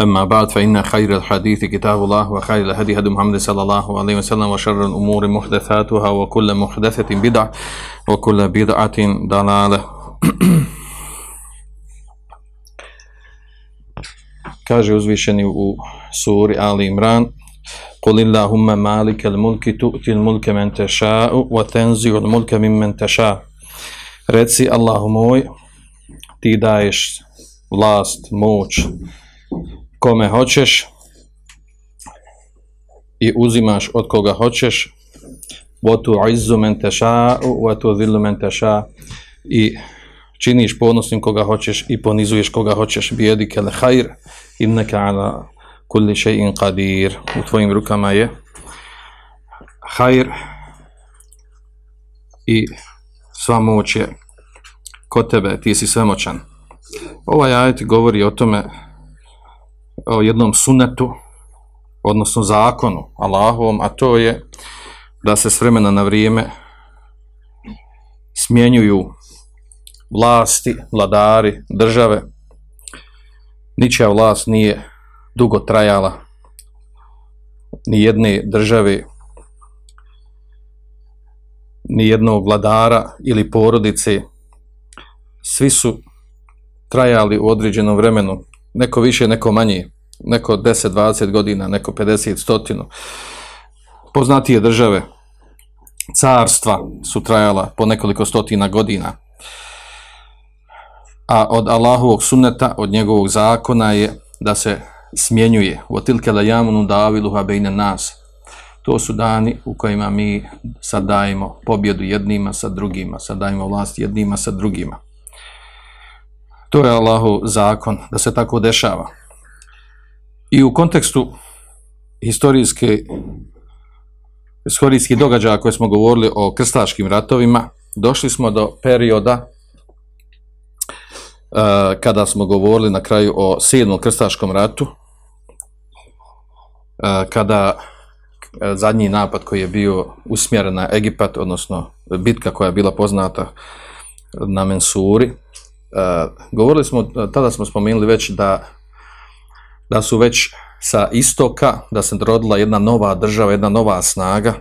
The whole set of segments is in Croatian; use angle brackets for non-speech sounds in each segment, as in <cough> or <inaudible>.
أما بعد فإن خير الحديث كتاب الله وخير الهدي هدي محمد صلى الله عليه وسلم وشر الأمور محدثاتها وكل محدثة بدعة وكل بدعة ضلالة. <coughs> Kaže uzvišeni u suri Ali Imran قل اللهم مالك الملك تؤتي الملك من تشاء وتنزع الملك ممن تشاء. Reci Allahu moj ti daješ vlast, kome hoćeš i uzimaš od koga hoćeš. Votu izzu men teša votu zillu men teša i činiš ponosnim koga hoćeš i ponizuješ koga hoćeš. Bijedike le hajr inneke ala kulli še'in qadir. U tvojim rukama je hajr i sva moć je kod tebe, ti si svemoćan. Ovaj ajit govori o tome o jednom sunetu odnosno zakonu Allahovom, a to je da se s vremena na vrijeme smjenjuju vlasti, vladari, države. Ničija vlast nije dugo trajala, ni jedne države, ni jednog vladara ili porodice. Svi su trajali u određenom vremenu, neko više, neko manje, neko 10-20 godina, neko 50 stotinu. Poznatije države, carstva su trajala po nekoliko stotina godina a od Allahovog sunneta, od njegovog zakona je da se smjenjuje. U tilke la jamunu daviluha bejne nas. To su dani u kojima mi sad dajemo pobjedu jednima sa drugima, sad dajemo vlast jednima sa drugima. To je Allahov zakon, da se tako dešava. I u kontekstu historijske historijskih događaja koje smo govorili o krstaškim ratovima, došli smo do perioda kada smo govorili na kraju o sedmom krstaškom ratu, kada zadnji napad koji je bio usmjeren na Egipat, odnosno bitka koja je bila poznata na Mensuri, govorili smo, tada smo spomenuli već da, da su već sa istoka, da se rodila jedna nova država, jedna nova snaga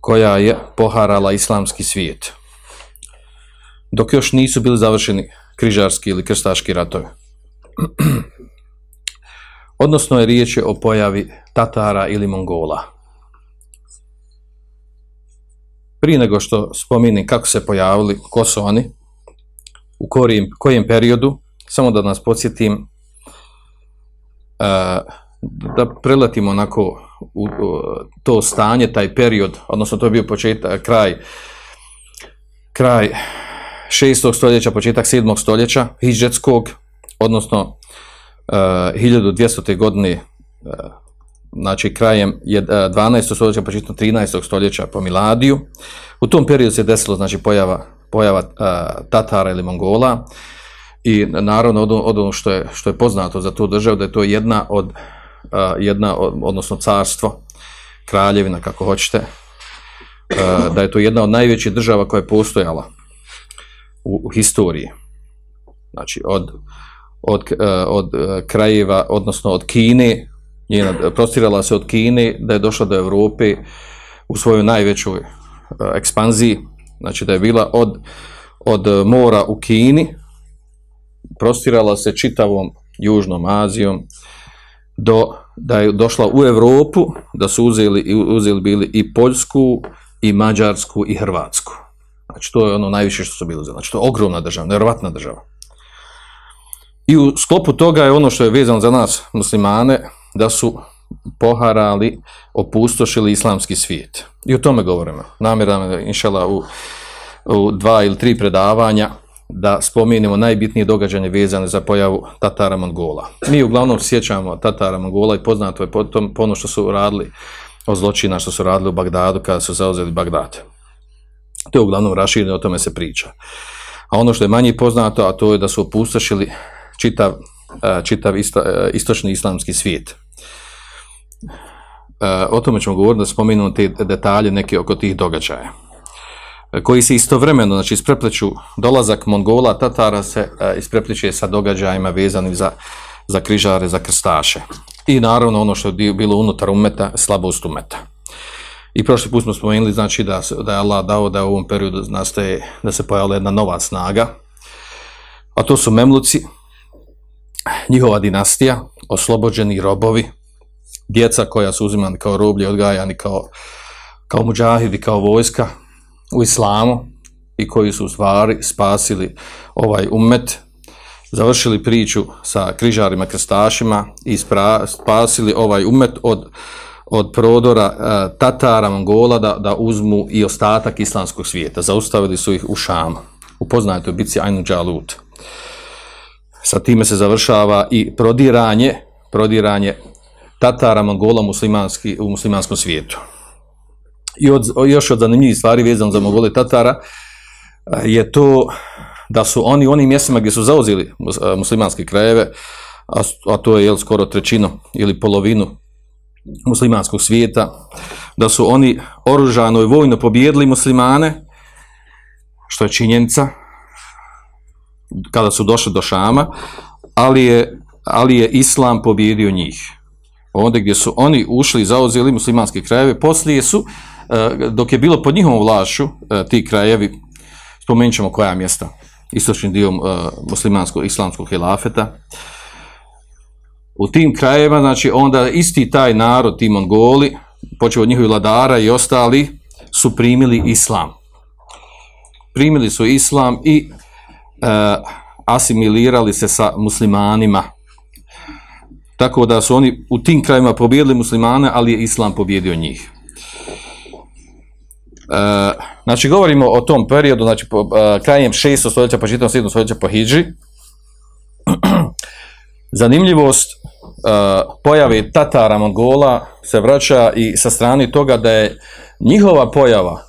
koja je poharala islamski svijet. Dok još nisu bili završeni križarski ili krstaški ratovi. <clears throat> Odnosno je riječ o pojavi Tatara ili Mongola. Prije nego što spominim kako se pojavili, ko u kojem, kojem periodu, samo da nas podsjetim, da preletimo onako u to stanje, taj period, odnosno to je bio početak, kraj, kraj 6. stoljeća, početak 7. stoljeća, hijđetskog, odnosno uh, 1200. godine, znači krajem 12. stoljeća, početkom 13. stoljeća po Miladiju. U tom periodu se desilo znači, pojava, pojava uh, Tatara ili Mongola. I naravno od, od ono što je, što je poznato za tu državu, da je to jedna od, uh, jedna od, odnosno carstvo, kraljevina, kako hoćete, uh, da je to jedna od najvećih država koja je postojala u, u historiji. Znači, od, od, od krajeva, odnosno od Kine, njena, prostirala se od Kine, da je došla do Europe u svojoj najvećoj ekspanziji, znači da je bila od, od mora u Kini, prostirala se čitavom Južnom Azijom, do, da je došla u Europu, da su uzeli, uzeli bili i Poljsku, i Mađarsku, i Hrvatsku. Znači, to je ono najviše što su bili uzeli. Znači, to je ogromna država, nevjerovatna država. I u sklopu toga je ono što je vezano za nas, muslimane, da su poharali, opustošili islamski svijet. I o tome govorimo. Namjera nam je, inšala, u, u dva ili tri predavanja da spomenemo najbitnije događanje vezane za pojavu Tatara Mongola. Mi uglavnom sjećamo Tatara Mongola i poznato je po, tom, ono što su radili o zločina što su radili u Bagdadu kada su zauzeli Bagdad. To je uglavnom rašireno, o tome se priča. A ono što je manje poznato, a to je da su opustošili čitav, e, čitav isto, e, istočni islamski svijet. E, o tome ćemo govoriti da spominemo te detalje neke oko tih događaja koji se istovremeno, znači isprepleću dolazak Mongola, Tatara se isprepliče sa događajima vezanim za, za križare, za krstaše. I naravno ono što je bilo unutar umeta, slabost umeta. I prošli put smo spomenuli znači da, da je Allah dao da u ovom periodu nastaje, da se pojavila jedna nova snaga, a to su Memluci, njihova dinastija, oslobođeni robovi, djeca koja su uzimani kao roblje, odgajani kao, kao muđahidi, kao vojska u islamu i koji su u stvari spasili ovaj umet, završili priču sa križarima, krstašima i spra, spasili ovaj umet od, od prodora uh, Tatara, Mongola da, da uzmu i ostatak islamskog svijeta. Zaustavili su ih u Šamu, u poznatoj bici Ainu Džalut. Sa time se završava i prodiranje, prodiranje Tatara, Mongola muslimanski, u muslimanskom svijetu. I od, još od zanimljivih stvari vezano za Mongole Tatara je to da su oni u onim mjestima gdje su zauzeli muslimanske krajeve, a, a to je jel, skoro trećinu ili polovinu muslimanskog svijeta, da su oni oružano i vojno pobijedili muslimane, što je činjenica, kada su došli do Šama, ali je, ali je Islam pobjedio njih. Onda gdje su oni ušli i zauzeli muslimanske krajeve, poslije su, dok je bilo pod njihovom vlašu ti krajevi, spomenut ćemo koja mjesta, istočni dio muslimanskog, islamskog hilafeta, u tim krajevima, znači onda isti taj narod, ti Mongoli, počeo od njihovih vladara i ostali, su primili islam. Primili su islam i e, asimilirali se sa muslimanima. Tako da su oni u tim krajima pobjedili muslimane, ali je islam pobjedio njih. E, znači, govorimo o tom periodu, znači, po, e, krajem 6. stoljeća, početnom 7. stoljeća po Hidži. <clears throat> Zanimljivost uh, pojave Tatara Mongola se vraća i sa strane toga da je njihova pojava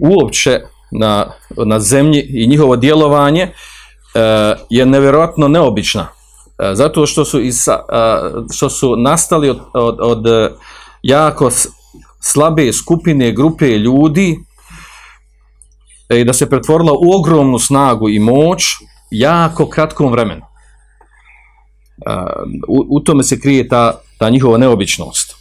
uopće na, na zemlji i njihovo djelovanje uh, je nevjerojatno neobična. Uh, zato što su, iz, uh, što su nastali od, od, od jako slabe skupine, grupe ljudi i da se pretvorila u ogromnu snagu i moć jako kratkom vremenu u, u tome se krije ta, ta njihova neobičnost.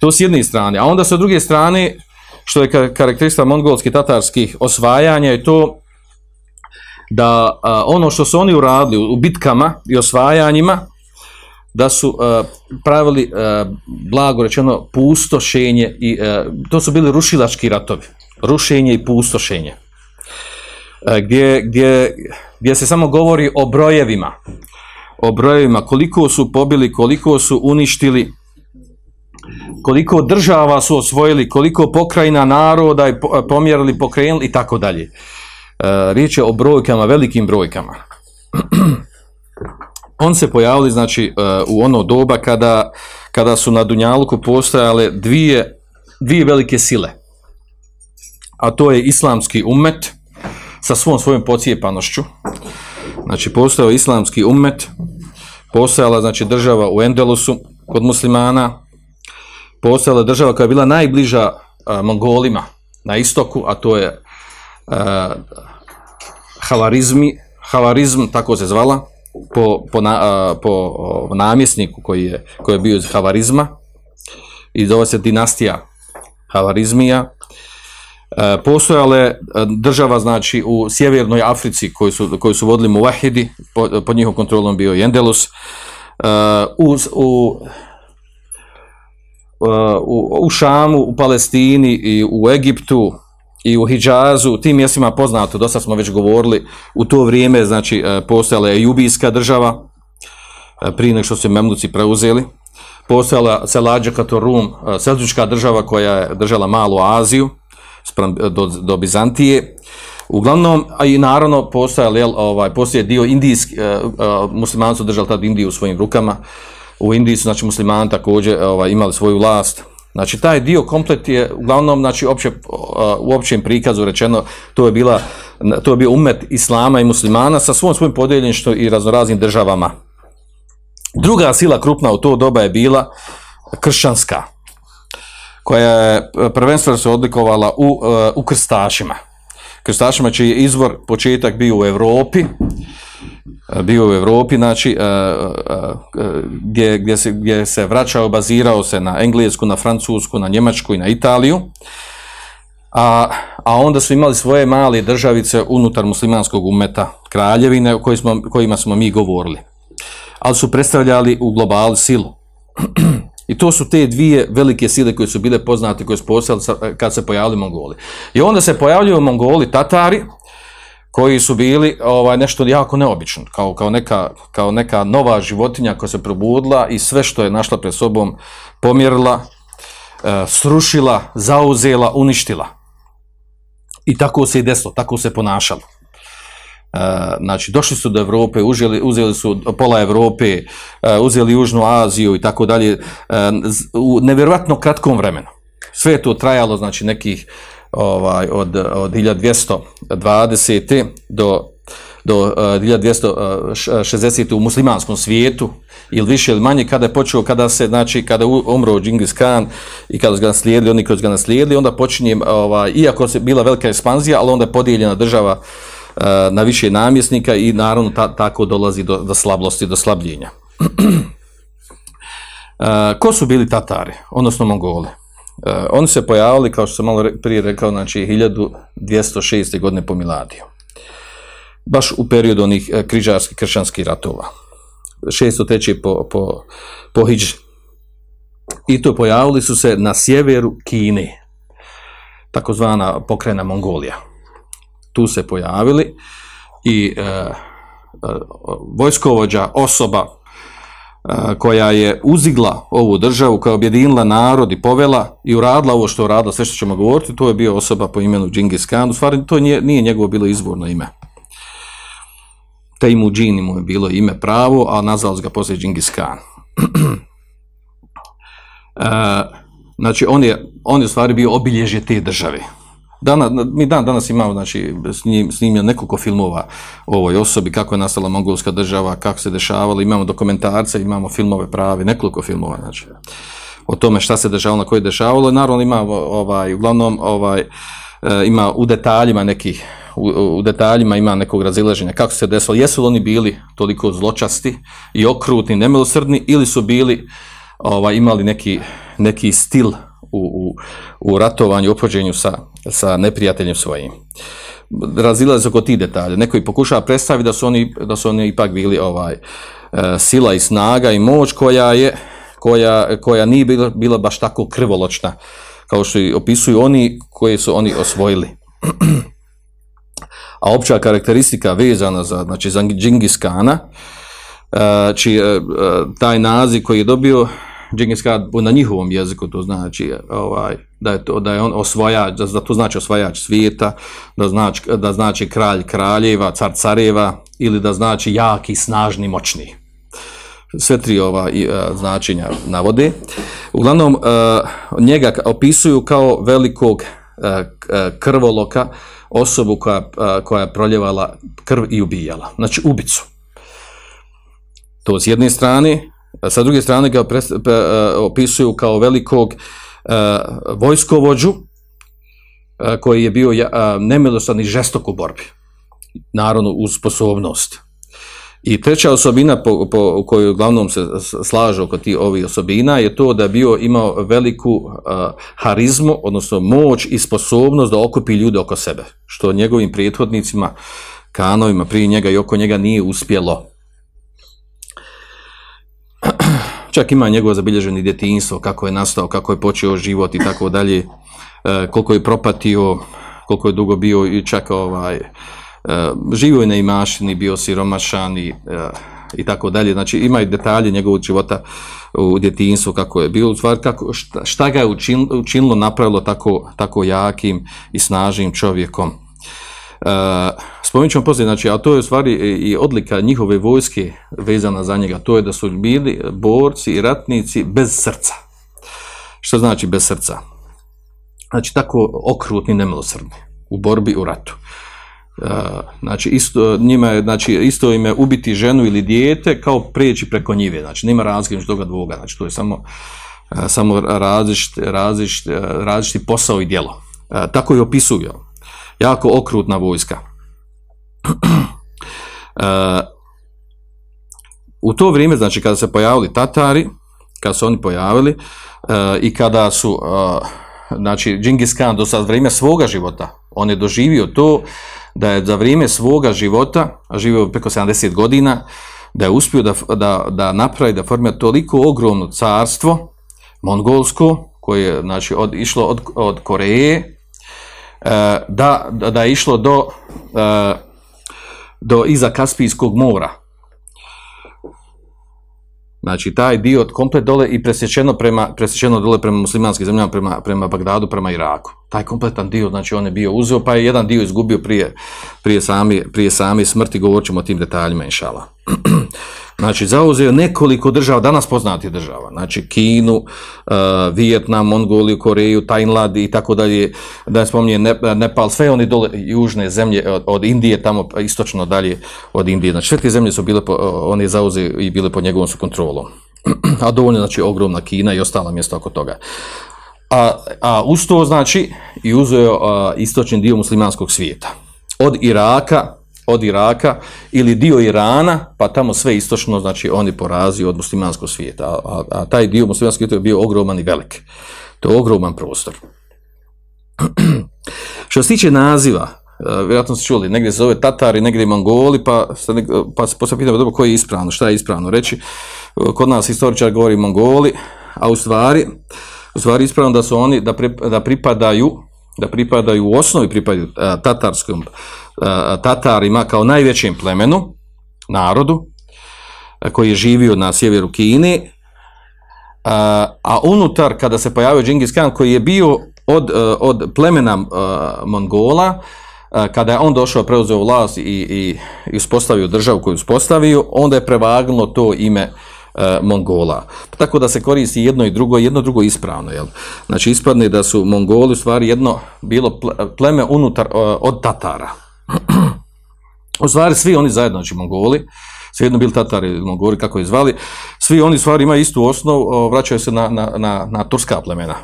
To s jedne strane. A onda sa druge strane, što je karakterista mongolskih tatarskih osvajanja, je to da a, ono što su oni uradili u bitkama i osvajanjima, da su a, pravili a, blago rečeno pustošenje i to su bili rušilački ratovi. Rušenje i pustošenje. Gdje, gdje, gdje se samo govori o brojevima o brojevima, koliko su pobili, koliko su uništili, koliko država su osvojili, koliko pokrajina naroda i pomjerili, pokrenuli i tako dalje. E, riječ je o brojkama, velikim brojkama. <clears throat> On se pojavili, znači, e, u ono doba kada, kada su na Dunjalku postojale dvije, dvije velike sile. A to je islamski umet sa svom svojom pocijepanošću, Znači, postojao islamski ummet, postojala znači, država u Endelusu kod muslimana, postojala država koja je bila najbliža a, Mongolima na istoku, a to je Halarizmi, Halarizm, tako se zvala, po, po, na, a, po o, namjesniku koji je, koji je bio iz Halarizma, i zove se dinastija Halarizmija, E, postojale država znači u sjevernoj Africi koji su, koji su vodili Muvahidi, pod, pod njihovom kontrolom bio Jendelus, e, u, u, u, u Šamu, u Palestini i u Egiptu i u Hidžazu, tim mjestima poznato, dosta smo već govorili, u to vrijeme, znači, e, postojala je Jubijska država, e, prije nego što su Memluci preuzeli, postojala Selađa Rum, e, Selđučka država koja je držala malu Aziju, do, do Bizantije, Uglavnom, a i naravno postojali, ovaj, postoje dio indijski, muslimani su držali tad Indiju u svojim rukama, u Indiji su znači muslimani također ovaj, imali svoju vlast, Znači, taj dio komplet je, uglavnom, znači, opće, u općem prikazu rečeno, to je, bila, to je bio umet islama i muslimana sa svom svojim podijeljeništvom i raznoraznim državama. Druga sila krupna u to doba je bila kršćanska, koja je prvenstveno se odlikovala u, u krstašima. Krstašima čiji je izvor, početak bio u Europi, bio u Europi, znači, gdje, gdje, se, gdje se vraćao, bazirao se na Englesku, na Francusku, na Njemačku i na Italiju, a, a onda su imali svoje male državice unutar muslimanskog umeta, kraljevine o smo, kojima smo mi govorili. Ali su predstavljali u globalu silu. <clears throat> I to su te dvije velike sile koje su bile poznate, koje su postali kad se pojavili Mongoli. I onda se pojavljuju Mongoli, Tatari, koji su bili ovaj, nešto jako neobično, kao, kao, neka, kao neka nova životinja koja se probudila i sve što je našla pred sobom pomjerila, e, srušila, zauzela, uništila. I tako se i desilo, tako se ponašalo. E, znači, došli su do Europe, uzeli, uzeli su pola Europe, e, uzeli Južnu Aziju i tako dalje, e, u nevjerojatno kratkom vremenu. Sve je to trajalo, znači, nekih ovaj, od, od 1220. do, do 1260. u muslimanskom svijetu ili više ili manje kada je počeo, kada se, znači, kada umro Džingis Khan i kada su ga naslijedili, oni koji su ga naslijedili, onda počinje, ovaj, iako se bila velika ekspanzija, ali onda je podijeljena država na više namjesnika i naravno tako dolazi do, do slablosti, do slabljenja. <clears throat> ko su bili Tatari, odnosno Mongoli? Uh, oni se pojavili, kao što sam malo prije rekao, znači 1206. godine po Miladiju. Baš u periodu onih uh, križarskih kršćanskih ratova. 603. po, po, po Hidži. I to pojavili su se na sjeveru Kine, takozvana pokrena Mongolija. Tu se pojavili i uh, vojskovođa, osoba koja je uzigla ovu državu, koja je objedinila narod i povela i uradila ovo što je uradila, sve što ćemo govoriti, to je bio osoba po imenu Džingis Khan, u stvari to nije, nije njegovo bilo izvorno ime. Tejmu Džini mu je bilo ime pravo, a nazvali ga poslije Džingis Khan. <clears throat> znači, on je, on je u stvari bio obilježje te države. Dana, mi dan danas imamo znači, snimljeno nekoliko filmova o ovoj osobi, kako je nastala mongolska država, kako se dešavalo, imamo dokumentarce, imamo filmove pravi, nekoliko filmova, znači, o tome šta se dešavalo, na koje je dešavalo, naravno ima, ovaj, uglavnom, ovaj, e, ima u detaljima nekih, u, u, detaljima ima nekog razilaženja, kako se desilo, jesu li oni bili toliko zločasti i okrutni, nemilosrdni, ili su bili, ovaj, imali neki, neki stil u, u, ratovanju, opođenju sa, sa neprijateljem svojim. Razilaze oko tih detalja. Neko i pokušava predstaviti da su oni, da su oni ipak bili ovaj e, sila i snaga i moć koja je koja, koja nije bila, bila baš tako krvoločna kao što i opisuju oni koji su oni osvojili. <clears throat> A opća karakteristika vezana za, znači, za Džingis Kana, e, čiji e, taj naziv koji je dobio Džingis Khan na njihovom jeziku to znači ovaj, da, je to, da je on osvajač, da, to znači osvajač svijeta, da znači, da znači kralj kraljeva, car careva ili da znači jaki, snažni, moćni. Sve tri ova i, a, značenja navode. Uglavnom, a, njega opisuju kao velikog a, krvoloka, osobu koja, koja je proljevala krv i ubijala. Znači, ubicu. To s jedne strane, sa druge strane ga pres, pe, opisuju kao velikog uh, vojskovođu uh, koji je bio nemilostan i žestok u borbi. Naravno, uz sposobnost. I treća osobina po, po kojoj uglavnom se slaže oko ti ovih osobina je to da je bio imao veliku uh, harizmu, odnosno moć i sposobnost da okupi ljude oko sebe, što njegovim prijethodnicima, kanovima prije njega i oko njega nije uspjelo. Čak ima njegovo zabilježeno djetinjstvo, kako je nastao, kako je počeo život i tako dalje, e, koliko je propatio, koliko je dugo bio i čak ovaj, e, živio je na imašini, bio siromašan i, e, i tako dalje. Znači imaju detalje njegovog života u djetinjstvu kako je bilo, u stvari kako, šta, šta ga je učin, učinilo, napravilo tako, tako jakim i snažnim čovjekom. Uh, spomenut ćemo poslije, znači, a to je u stvari i odlika njihove vojske vezana za njega, to je da su bili borci i ratnici bez srca. Što znači bez srca? Znači, tako okrutni, nemilosrdni u borbi u ratu. Uh, znači, isto, njima je, znači, isto im je ubiti ženu ili dijete kao preći preko njive, znači, nema razlike toga dvoga, znači, to je samo, uh, samo različiti različit, različiti posao i djelo. Tako je opisuju jako okrutna vojska. <clears throat> E, u to vrijeme, znači kada se pojavili Tatari, kada su oni pojavili e, i kada su, e, znači Džingis Khan do sad vrijeme svoga života, on je doživio to da je za vrijeme svoga života, a živio preko 70 godina, da je uspio da, da, da napravi, da formira toliko ogromno carstvo, mongolsko, koje je znači, od, išlo od, od Koreje, da, da je išlo do, e, do iza Kaspijskog mora. Znači, taj dio komplet dole i presječeno, prema, presječeno dole prema muslimanskim zemljama, prema, prema Bagdadu, prema Iraku. Taj kompletan dio, znači, on je bio uzeo, pa je jedan dio izgubio prije, prije, sami, prije sami smrti, govorit ćemo o tim detaljima, inšala. <clears throat> Znači, zauzeo nekoliko država, danas poznati država, znači Kinu, uh, Vijetnam, Mongoliju, Koreju, Tajnlad i tako dalje, da spominje Nepal, sve oni dole južne zemlje od, od, Indije, tamo istočno dalje od Indije. Znači, sve te zemlje su bile, po, on zauzeo i bile pod njegovom su kontrolom. <clears throat> A dovoljno, znači, ogromna Kina i ostala mjesta oko toga. A, a uz to, znači, i uzeo uh, istočni dio muslimanskog svijeta. Od Iraka, od Iraka ili dio Irana, pa tamo sve istočno, znači oni porazio od muslimanskog svijeta. A, a, a taj dio muslimanskog svijeta je bio ogroman i velik. To je ogroman prostor. <clears throat> Što se tiče naziva, uh, vjerojatno ste čuli, negdje se zove Tatari, negdje Mongoli, pa, pa se posle pitamo dobro koji je ispravno, šta je ispravno reći. Kod nas historičar govori Mongoli, a u stvari, u stvari ispravno da su oni, da, pri, da pripadaju, da pripadaju u osnovi pripadaju uh, tatarskom Tatarima kao najvećem plemenu, narodu, koji je živio na sjeveru Kine, a unutar, kada se pojavio Džingis Khan, koji je bio od, od plemena Mongola, kada je on došao, preuzeo vlast i, i, i uspostavio državu koju uspostavio, onda je prevagnulo to ime Mongola. Tako da se koristi jedno i drugo, jedno drugo ispravno. Jel? Znači ispadne da su Mongoli u stvari jedno bilo pleme unutar od Tatara. <clears throat> U stvari, svi oni zajedno, znači Mongoli, svejedno bili Tatari, Mongoli, kako je zvali, svi oni stvari imaju istu osnovu, vraćaju se na, na, na, na turska plemena.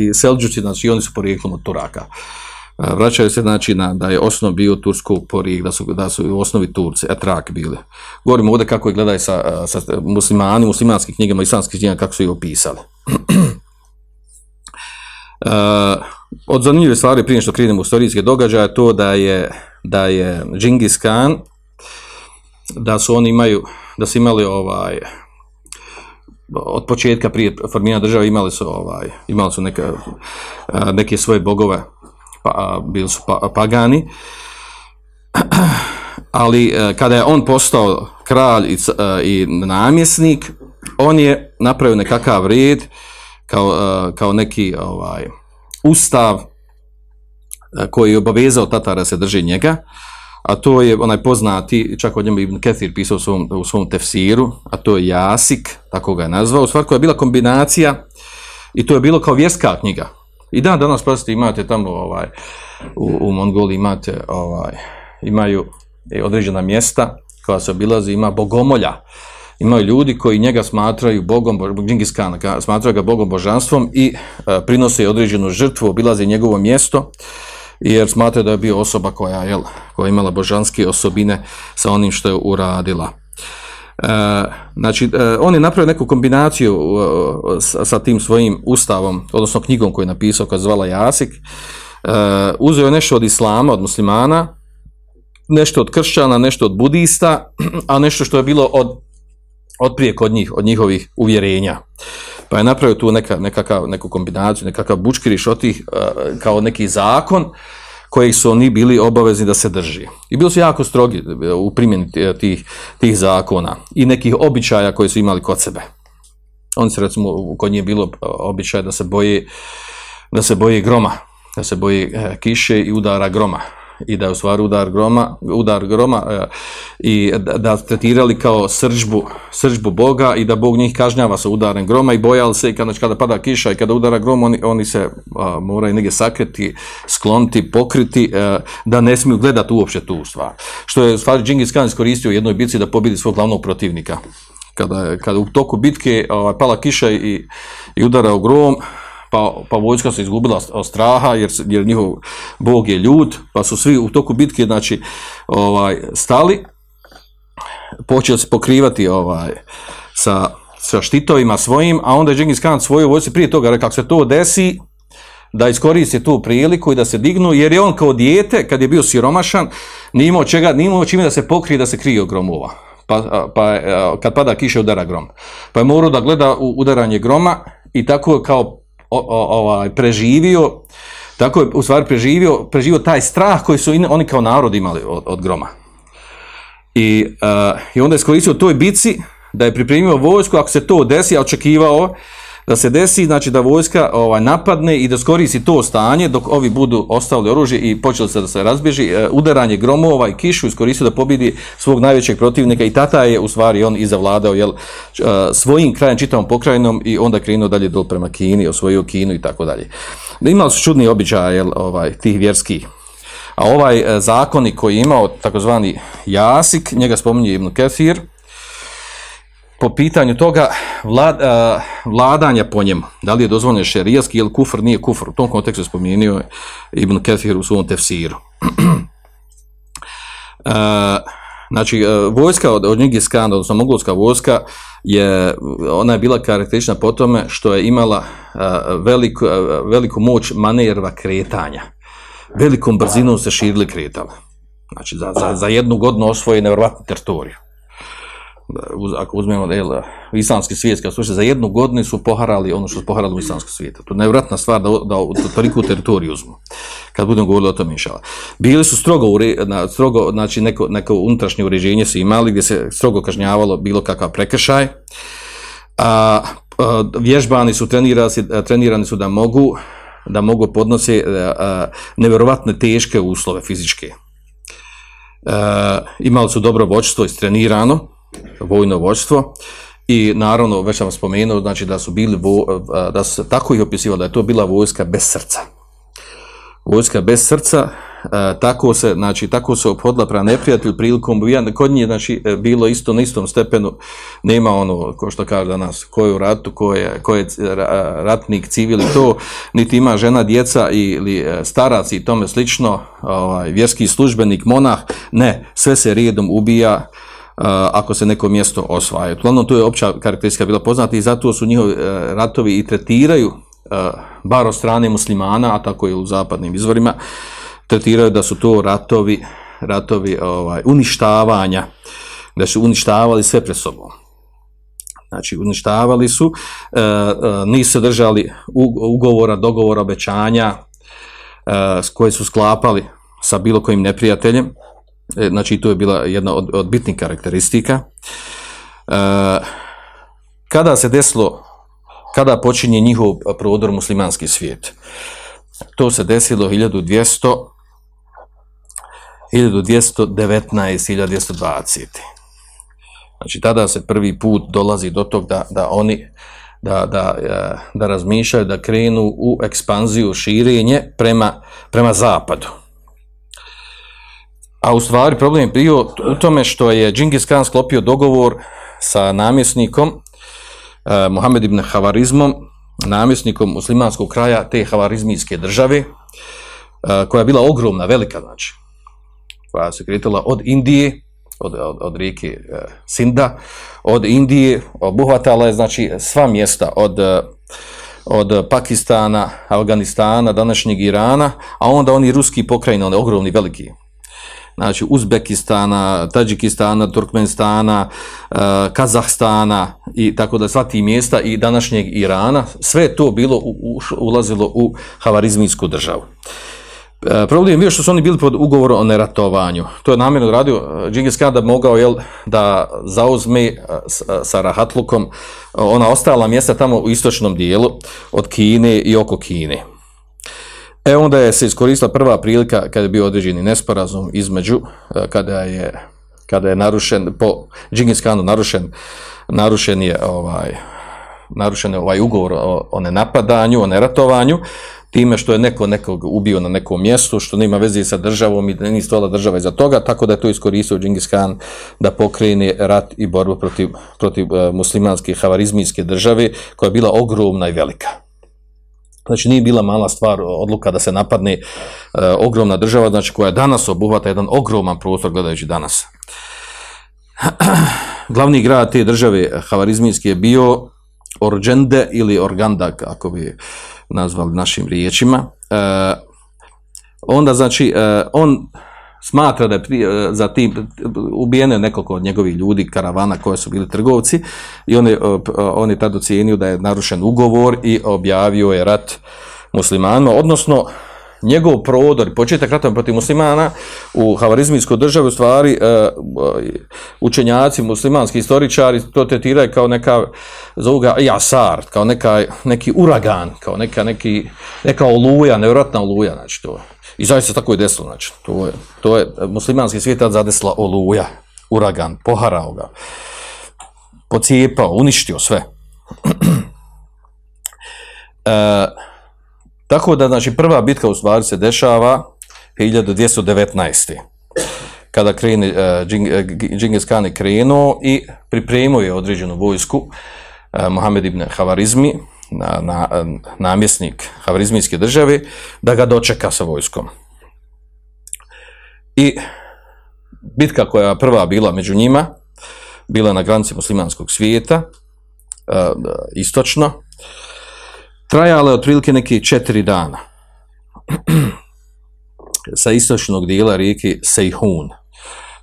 I Selđuci, znači, oni su porijeklom od Turaka. Vraćaju se, znači, na, da je osnov bio tursko porijek, da su, da su u osnovi Turci, etrak bili. Govorimo ovdje kako je gledaj sa, sa muslimani, muslimanskim knjigama, islamskih knjigama, kako su ih opisali. <clears throat> Uh, od zanimljive stvari prije što krenemo u istorijske događaje to da je da je Džingis Khan da su oni imaju da su imali ovaj od početka prije formiranja države imali su ovaj imali su neke, neke svoje bogove pa, bili su pa, pagani ali kada je on postao kralj i, i namjesnik on je napravio nekakav red kao, kao neki ovaj ustav koji je obavezao Tatara se drži njega, a to je onaj poznati, čak od njemu Ibn Ketir pisao u svom, u svom tefsiru, a to je Jasik, tako ga je nazvao, u stvari koja je bila kombinacija i to je bilo kao vjerska knjiga. I dan danas prosite imate tamo ovaj, u, u Mongoliji imate ovaj, imaju određena mjesta koja se obilazi, ima bogomolja, imaju ljudi koji njega smatraju bogom, Džingis Khan, smatraju ga bogom božanstvom i e, prinose određenu žrtvu, obilaze njegovo mjesto, jer smatraju da je bio osoba koja, jel, koja je imala božanske osobine sa onim što je uradila. Znači, e, on je napravio neku kombinaciju e, sa, tim svojim ustavom, odnosno knjigom koju je napisao, koja zvala Jasik, e, uzeo je nešto od islama, od muslimana, nešto od kršćana, nešto od budista, a nešto što je bilo od otprije kod njih, od njihovih uvjerenja. Pa je napravio tu neka, nekakav, neku kombinaciju, nekakav bučkiriš od tih, kao neki zakon, kojih su oni bili obavezni da se drži. I bili su jako strogi u primjeni tih, tih zakona i nekih običaja koje su imali kod sebe. Oni su recimo, kod njih bilo običaj da se boje da se boji groma, da se boji kiše i udara groma i da je u stvari udar groma, udar groma e, i da, da tretirali kao sržbu, sržbu Boga i da Bog njih kažnjava sa udarem groma i bojali se i kada, kada pada kiša i kada udara grom oni, oni se a, moraju negdje sakriti, skloniti, pokriti e, da ne smiju gledati uopće tu stvar. Što je u stvari Džingis Khan iskoristio u jednoj bitci da pobidi svog glavnog protivnika. Kada, kada u toku bitke a, pala kiša i, i udarao grom, pa, pa vojska se izgubila od straha jer, jer njihov bog je ljud, pa su svi u toku bitke znači, ovaj, stali, počeli se pokrivati ovaj, sa, sa štitovima svojim, a onda je Džingis Khan svoju vojsci prije toga rekao, se to desi, da iskoristi tu priliku i da se dignu, jer je on kao dijete, kad je bio siromašan, nije imao, čega, nije imao čime da se pokrije da se krije od gromova. Pa, pa kad pada kiša udara grom. Pa je morao da gleda u udaranje groma i tako kao ovaj, preživio, tako je u stvari preživio, preživio taj strah koji su oni kao narod imali od, od groma. I, uh, I onda je iskoristio toj bici da je pripremio vojsku, ako se to desi, a očekivao da se desi, znači da vojska ovaj, napadne i da skoristi to stanje dok ovi budu ostavili oružje i počeli se da se razbježi, uh, udaranje gromova i kišu iskoristio da pobidi svog najvećeg protivnika i tata je u stvari on i zavladao jel, uh, svojim krajem čitavom pokrajinom i onda krenuo dalje do prema Kini, osvojio Kinu i tako dalje. Imali su čudni običaj jel, ovaj, tih vjerskih a ovaj e, zakonik koji je imao takozvani jasik, njega spominje Ibn Kefir, po pitanju toga vlad, uh, vladanja po njemu, da li je dozvoljeno šerijaski ili kufr nije kufr, u tom kontekstu spomenuo Ibn Kefir u svom tefsiru. uh, <clears throat> znači, uh, vojska od, od njeg skanda, odnosno mogolska vojska, je, ona je bila karakteristična po tome što je imala veliku, veliku moć manerva kretanja. Velikom brzinom se širili kretala. Znači, za, za, za jednu godinu osvoje nevjerojatnu teritoriju uz, ako uzmemo da je islamski svijet, kao slušaj, za jednu godinu su poharali ono što su poharali u islamskom svijetu. To je nevratna stvar da, da, da toliku teritoriju uzmu. Kad budemo govorili o tom inšala. Bili su strogo, na, strogo znači neko, neko unutrašnje uređenje su imali gdje se strogo kažnjavalo bilo kakav prekršaj. A, vježbani su trenirani, trenirani su da mogu da mogu podnose nevjerovatne teške uslove fizičke. A, imali su dobro voćstvo istrenirano, vojno vođstvo. I naravno već sam spomenuo znači da su bili vo, da su tako ih opisivali da je to bila vojska bez srca. Vojska bez srca tako se znači tako se ophodila prema neprijatelju prilikom ubijanja. Kod nje znači e, bilo isto na istom stepenu. Nema ono ko što kaže danas ko je u ratu ko je, ko je ratnik civil i to. Niti ima žena djeca ili starac i tome slično. Ovaj vjerski službenik monah. Ne sve se redom ubija ako se neko mjesto osvaja. Uglavnom, to je opća karakteristika bila poznata i zato su njihovi e, ratovi i tretiraju, e, bar od strane muslimana, a tako i u zapadnim izvorima, tretiraju da su to ratovi, ratovi ovaj, uništavanja, da su uništavali sve pred sobom. Znači, uništavali su, e, nisu držali ugovora, dogovora, obećanja koje su sklapali sa bilo kojim neprijateljem, znači to je bila jedna od, od bitnih karakteristika. E, kada se desilo, kada počinje njihov prodor muslimanski svijet? To se desilo 1200, 1219, 1220. Znači tada se prvi put dolazi do tog da, da oni da, da, e, da razmišljaju, da krenu u ekspanziju, širenje prema, prema zapadu. A u stvari problem je bio u tome što je Džingis Khan sklopio dogovor sa namjesnikom uh, Muhammed ibn Havarizmom, namjesnikom muslimanskog kraja te havarizmijske države, uh, koja je bila ogromna, velika znači, koja se kretala od Indije, od, od, od rijeke uh, Sinda, od Indije, obuhvatala je znači sva mjesta od od Pakistana, Afganistana, današnjeg Irana, a onda oni ruski pokrajine, oni ogromni, veliki, znači Uzbekistana, Tadžikistana, Turkmenistana, uh, Kazahstana i tako da sva ti mjesta i današnjeg Irana, sve to bilo u, ulazilo u havarizmijsku državu. E, problem je bio što su oni bili pod ugovorom o neratovanju. To je namjerno radio Džingis Khan da mogao jel, da zauzme e, e, sa Rahatlukom e, ona ostala mjesta tamo u istočnom dijelu od Kine i oko Kine. E onda je se iskoristila prva prilika kada je bio određeni nesporazum između e, kada je kada je narušen po Džingis Khanu narušen narušen je ovaj narušen je ovaj ugovor o, o nenapadanju, o neratovanju, time što je neko nekog ubio na nekom mjestu, što nema veze sa državom i da nije stojala država iza toga, tako da je to iskoristio Džingis Khan da pokrene rat i borbu protiv, protiv e, muslimanske havarizmijske države, koja je bila ogromna i velika. Znači nije bila mala stvar odluka da se napadne e, ogromna država, znači koja danas obuhvata jedan ogroman prostor gledajući danas. <clears throat> Glavni grad te države havarizmijske je bio Orđende ili Organda, kako bi nazvali našim riječima. E, onda znači e, on smatra da je prije, e, za tim ubijeno je nekoliko od njegovih ljudi, karavana koje su bili trgovci i on je, e, e, on je tad ocijenio da je narušen ugovor i objavio je rat muslimanima, odnosno njegov prodor početak rata protiv muslimana u havarizmijskoj državi u stvari učenjaci, muslimanski istoričari to tretiraju kao neka zovu ga jasar, kao neka, neki uragan, kao neka, neki, neka oluja, nevjerojatna oluja, znači to. I zaista tako je desilo, znači to je, to je muslimanski svijet tad zadesla oluja, uragan, poharao ga, pocijepao, uništio sve. <clears throat> e, tako da, znači, prva bitka u stvari se dešava 1219. Kada krene, uh, Džingis Khan je krenuo i pripremio je određenu vojsku, uh, Mohamed ibn Havarizmi, na, na, namjesnik Havarizmijske države, da ga dočeka sa vojskom. I bitka koja je prva bila među njima, bila na granici muslimanskog svijeta, uh, istočno, trajala je otprilike neke četiri dana <clears throat> sa istočnog dijela rijeke Sejhun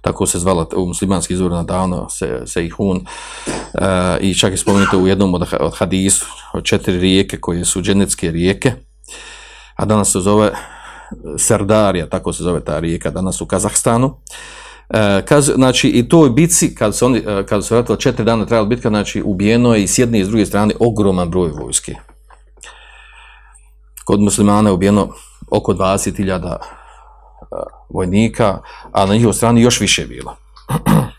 tako se zvala u muslimanski izvorima davno se, Sejhun e, i čak je spomenuto u jednom od, od hadisu od četiri rijeke koje su dženecke rijeke a danas se zove Serdarija, tako se zove ta rijeka danas u Kazahstanu. E, kaz, znači i toj bici kad se oni e, kad su vratili četiri dana trajala bitka znači ubijeno je i s jedne i s druge strane ogroman broj vojske. Kod muslimana je ubijeno oko 20.000 e, vojnika, a na njihovoj strani još više bilo. <clears throat>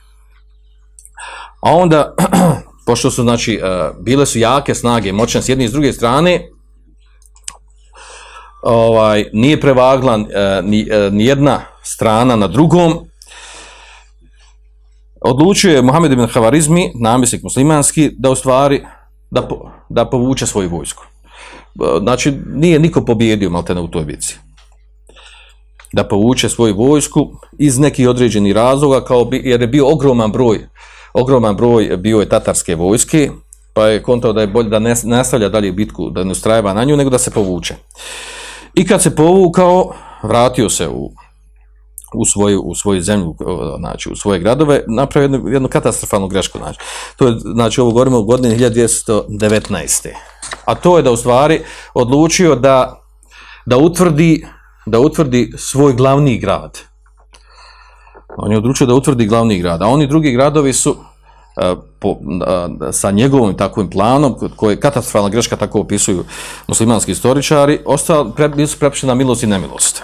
A onda, <clears throat> pošto su, znači, e, bile su jake snage, moćne s jedne i s druge strane, ovaj, nije prevagla e, ni, e, ni jedna strana na drugom, odlučio je Mohamed ibn Havarizmi, namjesnik muslimanski, da u stvari, da, da povuče svoju vojsku. E, Znači, nije niko pobjedio maltene u toj bici. Da povuče svoju vojsku iz nekih određenih razloga, kao bi, jer je bio ogroman broj, ogroman broj bio je tatarske vojske, pa je kontao da je bolje da ne nastavlja dalje bitku, da ne ustrajava na nju, nego da se povuče. I kad se povukao, vratio se u, u svoju, u svoju zemlju, znači u svoje gradove, napravio jednu, jednu katastrofalnu grešku. Znači. To je, znači, ovo govorimo o godini 1219. A to je da u stvari odlučio da, da utvrdi da utvrdi svoj glavni grad. On je odlučio da utvrdi glavni grad, a oni drugi gradovi su e, po, a, sa njegovim takvim planom, koji je katastrofalna greška, tako opisuju muslimanski istoričari, ostali, pre, bili su prepušteni na milost i nemilost.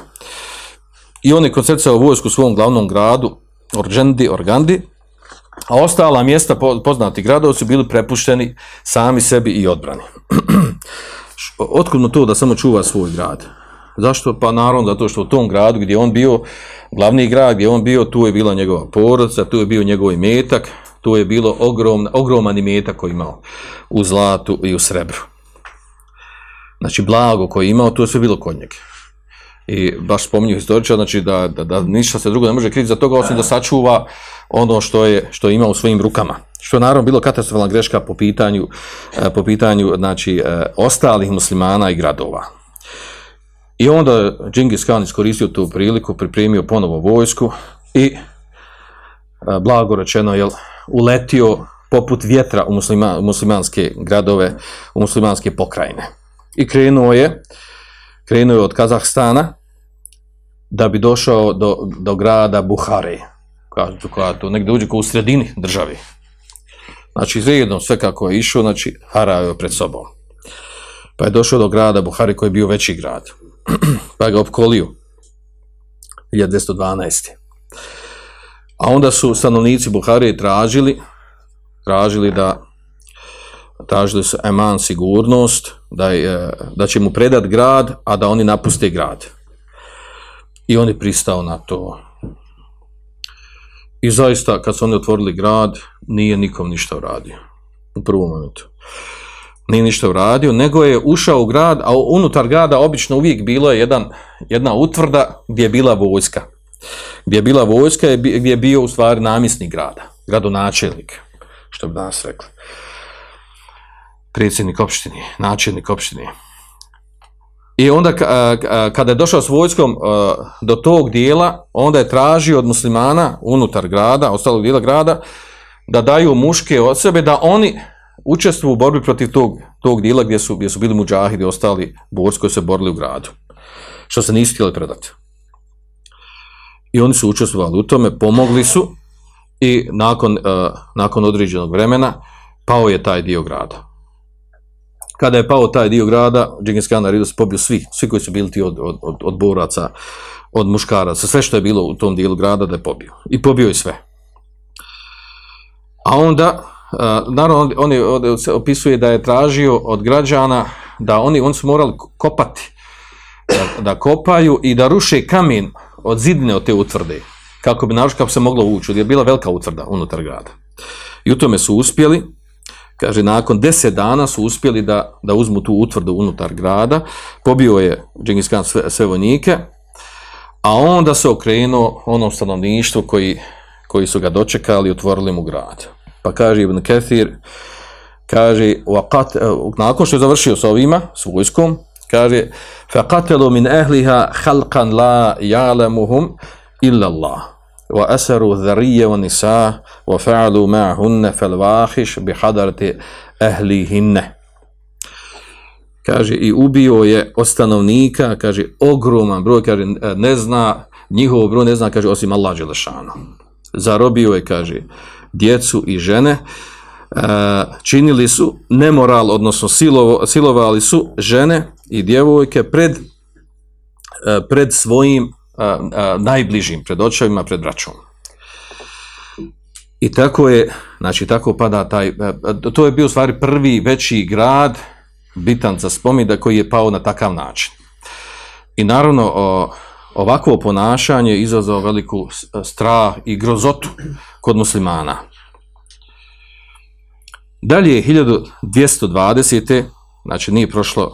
I on je koncercao vojsku u svom glavnom gradu, Orđendi, Organdi, a ostala mjesta po- poznati gradovi su bili prepušteni sami sebi i odbrani. <clears throat> Mu to da samo čuva svoj grad? Zašto? Pa naravno zato što u tom gradu gdje je on bio, glavni grad gdje je on bio, tu je bila njegova porodica, tu je bio njegov imetak, tu je bilo ogrom, ogroman imetak koji imao u zlatu i u srebru. Znači blago koje je imao, to je sve bilo kod njega. I baš spominju historičar, znači da, da, da ništa se drugo ne može kriti za toga, osim da sačuva ono što je, što je imao u svojim rukama. Što je naravno bilo katastrofalna greška po pitanju, eh, po pitanju znači, eh, ostalih muslimana i gradova. I onda Džingis Khan iskoristio tu priliku, pripremio ponovo vojsku i eh, blago rečeno je uletio poput vjetra u, muslima, u muslimanske gradove, u muslimanske pokrajine. I krenuo je, krenuo je od Kazahstana da bi došao do, do grada Buhare, koja, koja tu negdje uđe u sredini državi. Znači, redom sve kako je išao, znači, harao je pred sobom. Pa je došao do grada Buhari koji je bio veći grad. <clears throat> pa ga opkolio. 1212. A onda su stanovnici Buharije tražili, tražili da tražili su eman sigurnost, da, je, da će mu predat grad, a da oni napuste grad. I on je pristao na to. I zaista, kad su oni otvorili grad, nije nikom ništa uradio. U prvom momentu. Nije ništa uradio, nego je ušao u grad, a unutar grada obično uvijek bilo je jedan, jedna utvrda gdje je bila vojska. Gdje je bila vojska, gdje je bio u stvari namjesnik grada, gradonačelnik, što bi danas rekli. Predsjednik opštine, načelnik opštine. I onda kada je došao s vojskom do tog dijela, onda je tražio od muslimana unutar grada, ostalog dijela grada, da daju muške od sebe, da oni učestvuju u borbi protiv tog, tog dijela gdje su, gdje su bili muđahidi ostali borci koji se borili u gradu. Što se nisu htjeli predati. I oni su učestvovali u tome, pomogli su i nakon, a, nakon određenog vremena pao je taj dio grada kada je pao taj dio grada, Džingis Khan se pobiju svi, svi koji su bili ti od, od, od, od boraca, od muškaraca, sve što je bilo u tom dijelu grada da je pobio. I pobio je sve. A onda, naravno, on, on se opisuje da je tražio od građana da oni, oni su morali kopati, da, kopaju i da ruše kamen od zidine od te utvrde, kako bi naravno kako se moglo ući, jer je bila velika utvrda unutar grada. I u tome su uspjeli, kaže, nakon deset dana su uspjeli da, da uzmu tu utvrdu unutar grada, pobio je Džingis Khan sve, sve vojnike, a onda se okrenuo onom stanovništvu koji, koji su ga dočekali i otvorili mu grad. Pa kaže Ibn Kathir, kaže, وقت, nakon što je završio s ovima, s vojskom, kaže, فَقَتَلُوا مِنْ أَهْلِهَا خَلْقًا لَا يَعْلَمُهُمْ إِلَّا اللَّهِ وأسروا الذرية والنساء وفعلوا معهن فالواحش بحضرة أهلهن kaže i ubio je od stanovnika, kaže ogroman broj, kaže ne zna, njihov broj ne zna, kaže osim Allah Đelešanu. Zarobio je, kaže, djecu i žene, e, činili su nemoral, odnosno silovo, silovali su žene i djevojke pred, e, pred svojim a, najbližim, pred očevima, pred braćom. I tako je, znači tako pada taj, to je bio u stvari prvi veći grad, bitan za spomin, da koji je pao na takav način. I naravno, o, ovakvo ponašanje izazvao veliku strah i grozotu kod muslimana. Dalje, 1220. znači nije prošlo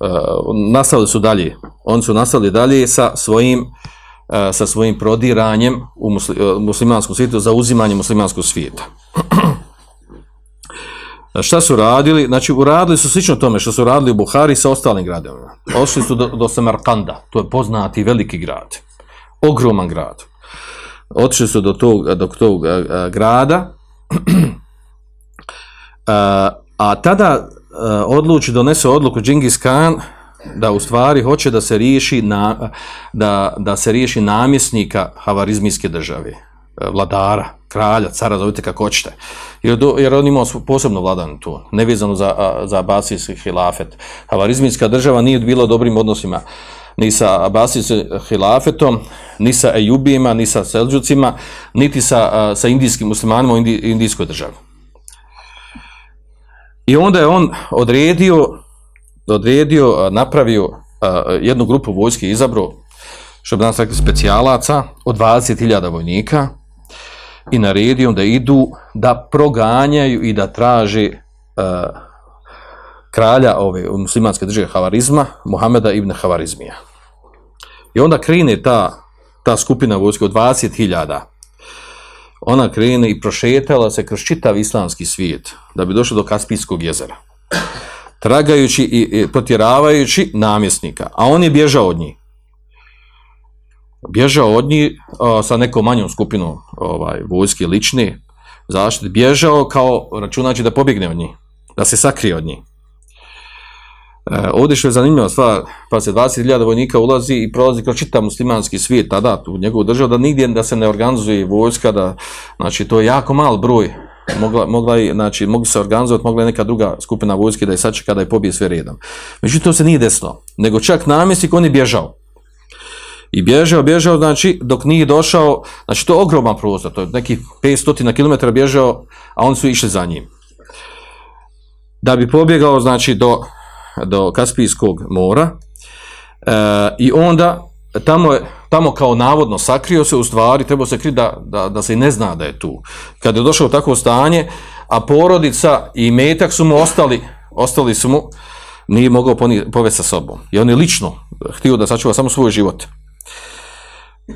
Uh, su dalje, oni su nastavili dalje sa svojim, uh, sa svojim prodiranjem u musli, muslimanskom svijetu, za uzimanje muslimanskog svijeta. <clears throat> Šta su radili? Znači, uradili su slično tome što su radili u Buhari sa ostalim gradovima. Ošli su do, do Samarkanda, to je poznati veliki grad, ogroman grad. Otišli su do tog, do tog grada, <clears throat> a tada odluči, donese odluku Džingis Khan da u stvari hoće da se riješi na, da, da se riješi namjesnika havarizmijske države, vladara, kralja, cara, zovite kako hoćete. Jer, jer on imao posebno vladan tu, nevezano za, za Abasijski hilafet. Havarizmijska država nije bila dobrim odnosima ni sa Abasijskim hilafetom, ni sa Ejubijima, ni sa Selđucima, niti sa, sa indijskim muslimanima u Indi, indijskoj državi. I onda je on odredio, odredio, napravio jednu grupu vojske izabro, što bi nas rekli specijalaca, od 20.000 vojnika i naredio da idu da proganjaju i da traže uh, kralja ove muslimanske države Havarizma, Muhameda ibn Havarizmija. I onda krene ta, ta skupina vojske od 20.000 ona krene i prošetala se kroz čitav islamski svijet da bi došla do Kaspijskog jezera. Tragajući i, potjeravajući namjesnika, a on je bježao od njih. Bježao od njih sa nekom manjom skupinom ovaj, vojske lične zaštite. Bježao kao računači da pobjegne od njih, da se sakrije od njih. E, ovdje što je zanimljiva stvar, pa se 20.000 vojnika ulazi i prolazi kroz čitav muslimanski svijet tada u njegovu državu, da nigdje da se ne organizuje vojska, da, znači to je jako mal broj. Mogla, mogla je, znači, mogli se organizovati, mogla je neka druga skupina vojske da je sačeka da je pobije sve redom. Međutim, to se nije desilo, nego čak namjesnik on je bježao. I bježao, bježao, znači, dok nije došao, znači, to je ogroman prostor, to je nekih 500 km bježao, a oni su išli za njim. Da bi pobjegao, znači, do, do Kaspijskog mora e, i onda tamo, je, tamo kao navodno sakrio se, u stvari trebao se kriti da, da, da se i ne zna da je tu. Kad je došao u takvo stanje, a porodica i metak su mu ostali, ostali su mu, nije mogao povesti sa sobom. I on je lično htio da sačuva samo svoj život.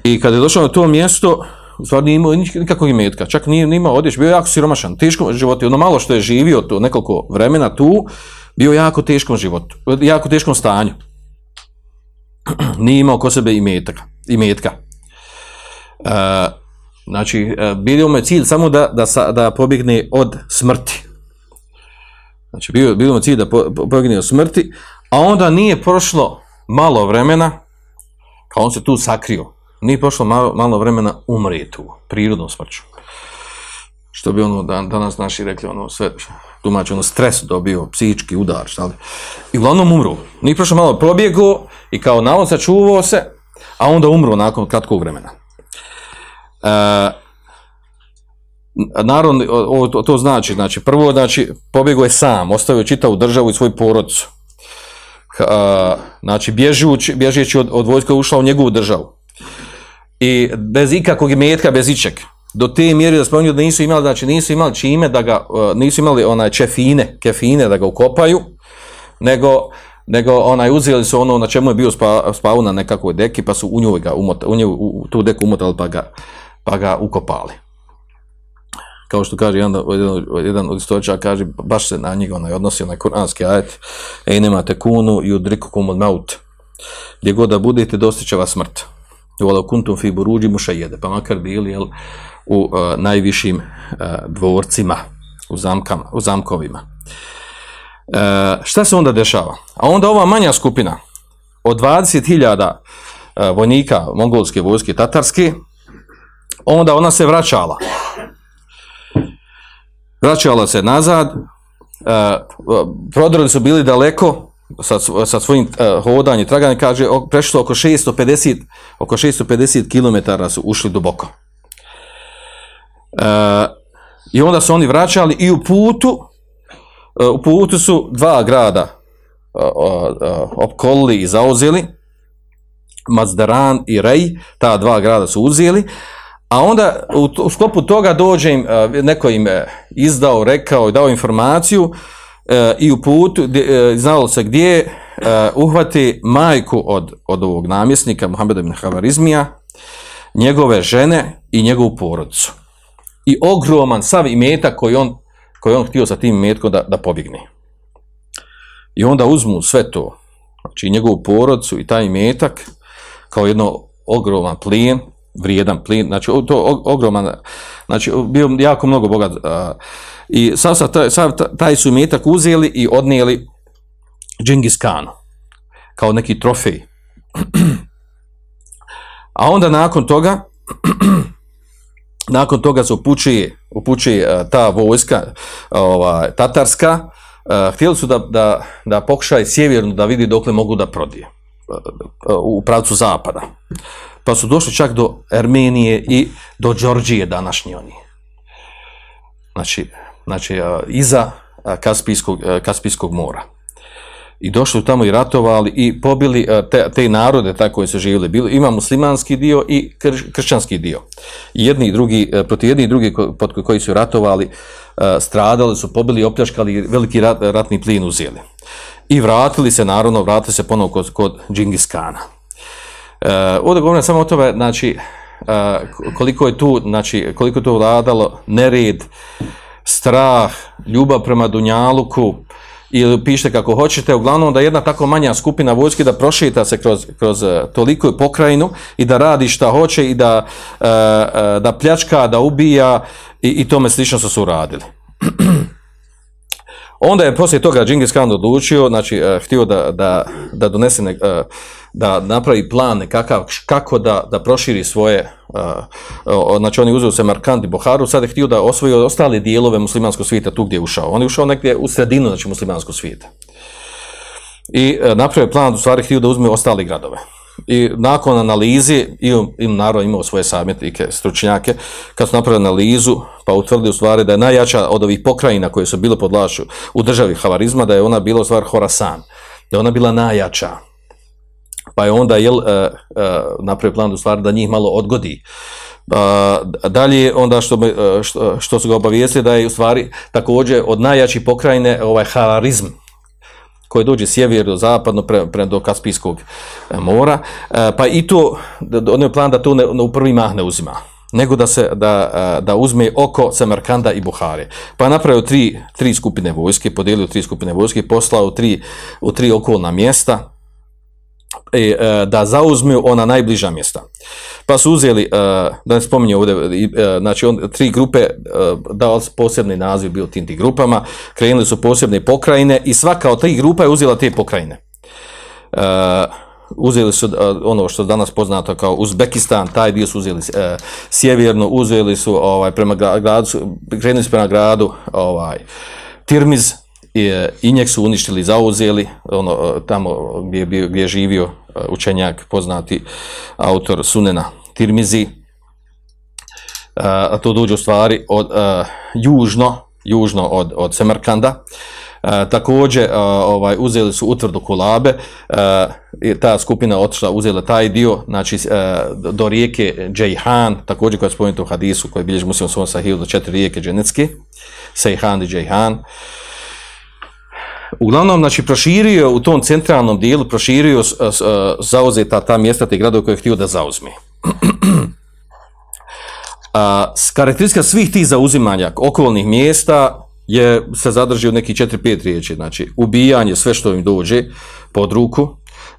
I kad je došao na to mjesto, u stvari nije imao nikakvog imetka, čak nije, nije imao odjeć, bio jako siromašan, teško život, ono malo što je živio to nekoliko vremena tu, bio jako teškom životu, jako teškom stanju. <clears throat> Nije imao ko sebe imetka. imetka. E, znači, e, bio mu je cilj samo da, da, da pobjegne od smrti. Znači, bio, bio mu cilj da pobjegne od smrti, a onda nije prošlo malo vremena, kao on se tu sakrio, nije prošlo malo, malo vremena umrije tu, prirodnom smrću. Što bi ono danas naši rekli, ono sve tumači, ono stres dobio, psihički udar, šta li. I uglavnom umru. Nije prošlo malo probjego i kao navod sačuvao se, a onda umru nakon kratkog vremena. E, naravno, to, znači, znači, prvo, znači, pobjego je sam, ostavio čitavu državu i svoju porodcu. Znači, bježeći od, od vojska ušla u njegovu državu. I bez ikakvog imetka, bez ičeg do te mjere da spominju da nisu imali, znači nisu imali čime da ga, e, nisu imali onaj čefine, kefine da ga ukopaju, nego, nego onaj uzeli su ono na čemu je bio spavu na nekakvoj deki, pa su u njoj ga umotali, u, u, tu deku umotali pa ga, pa ga ukopali. Kao što kaže jedan, jedan, jedan od istoričara, kaže, baš se na njega onaj odnosi onaj kuranski ajet, ej nemate kunu i udrikukum od maut. Gdje god da budete, dostiće vas smrt. Vala kuntum fi buruđi muša jede, pa makar bili, jel, u uh, najvišim uh, dvorcima, u, zamkama, u zamkovima. Uh, šta se onda dešava? A onda ova manja skupina od 20.000 uh, vojnika mongolske vojske tatarske, onda ona se vraćala. Vraćala se nazad, uh, prodori su bili daleko sa, sa svojim uh, hodanjem, traganjem, kaže, prešlo oko 650, oko 650 km su ušli duboko. E, I onda su oni vraćali i u putu, e, u putu su dva grada e, opkolili i zauzeli, Mazdaran i Rej, ta dva grada su uzeli, a onda u, u sklopu toga dođe im, neko im izdao, rekao i dao informaciju i u putu, znalo se gdje, uhvati majku od, od ovog namjesnika, Muhammeda ibn Havarizmija, njegove žene i njegovu porodicu i ogroman sav imetak koji on, koji on htio sa tim imetkom da, da pobjegne. I onda uzmu sve to, znači njegovu porodcu i taj imetak, kao jedno ogroman plijen, vrijedan plin, znači to ogroman, znači bio jako mnogo bogat. I sav, sav, sav taj su imetak uzeli i odnijeli Džingis Kanu, kao neki trofej. <clears throat> A onda nakon toga, <clears throat> nakon toga se upućuje, upućuje ta vojska ova, tatarska, htjeli su da, da, da pokušaju sjeverno da vidi dokle mogu da prodije u pravcu zapada. Pa su došli čak do Armenije i do Đorđije današnji oni. Znači, znači iza Kaspijskog, Kaspijskog mora i došli tamo i ratovali i pobili e, te, te narode tako koji su živjeli. Bili, ima muslimanski dio i krš, kršćanski dio. Jedni i drugi, e, protiv jedni i drugi pod koji su ratovali, e, stradali su, pobili, opljaškali, veliki rat, ratni plin uzeli. I vratili se, naravno, vratili se ponovo kod, kod Džingis Kana. Ovdje govorim samo o tome, znači, koliko je tu, znači, koliko je tu vladalo nered, strah, ljubav prema Dunjaluku, ili pišite kako hoćete, uglavnom da jedna tako manja skupina vojske da prošeta se kroz, kroz uh, toliko pokrajinu i da radi šta hoće i da, uh, uh, da pljačka, da ubija i, i tome slično su su uradili. <clears throat> Onda je poslije toga Džingis Khan odlučio, znači eh, htio da, da, da donese, ne- eh, da napravi plan nekakav kako da, da proširi svoje, o- znači on je uzeo Semarkand i Boharu, sad je htio da osvoji ostale dijelove muslimanskog svijeta tu gdje je ušao. On je ušao negdje u sredinu, znači muslimanskog svijeta. I napravio plan, u stvari htio da uzme ostale gradove. I nakon analize, i, i naravno imao svoje savjetnike, stručnjake, kad su napravili analizu, pa utvrdili u stvari da je najjača od ovih pokrajina koje su bile pod vlašću u državi Havarizma, da je ona bila u stvari Horasan, da je ona bila najjača. Pa je onda jel, e, e, napravio plan u stvari da njih malo odgodi. A, dalje, onda što, e, što, što su ga obavijestili da je u stvari također od najjačih pokrajine ovaj Havarizm, koji dođe sjeverno, zapadno, pre, pre, do Kaspijskog e, mora, e, pa i to, on je plan da to ne, u prvi mah ne uzima, nego da se da, e, da uzme oko Samarkanda i Buhare. Pa je napravio tri, tri skupine vojske, podijelio tri skupine vojske, poslao tri, u tri okolna mjesta, e, da zauzmu ona najbliža mjesta. Pa su uzeli, e, da ne spominje ovdje, e, znači on, tri grupe, e, dao se posebni naziv bio tim tim grupama, krenuli su posebne pokrajine i svaka od tih grupa je uzela te pokrajine. Uzeli su ono što danas poznato kao Uzbekistan, taj dio su uzeli sjeverno, uzeli su ovaj, prema gra- gradu, krenuli su prema gradu ovaj, Tirmiz, i, e, i njeg su uništili, zauzeli, ono, e, tamo gdje je, gdje je živio e, učenjak, poznati autor Sunena Tirmizi, a to dođe u stvari od e, južno, južno od, od Semerkanda. E, također ovaj, uzeli su utvrdu Kulabe, e, ta skupina otišla, uzela taj dio, znači e, do- rijeke Džejhan, također koja je spomenuta u hadisu, koji bilježi muslim u svom sahiju do četiri rijeke dženecke, Sejhan i Džejhan. Uglavnom, znači, proširio u tom centralnom dijelu, proširio s- zauzeta ta mjesta, te gradove koje je htio da zauzme. <clears throat> A, karakteristika svih tih zauzimanja okolnih mjesta je se zadrži u nekih 4-5 riječi, znači ubijanje sve što im dođe pod ruku,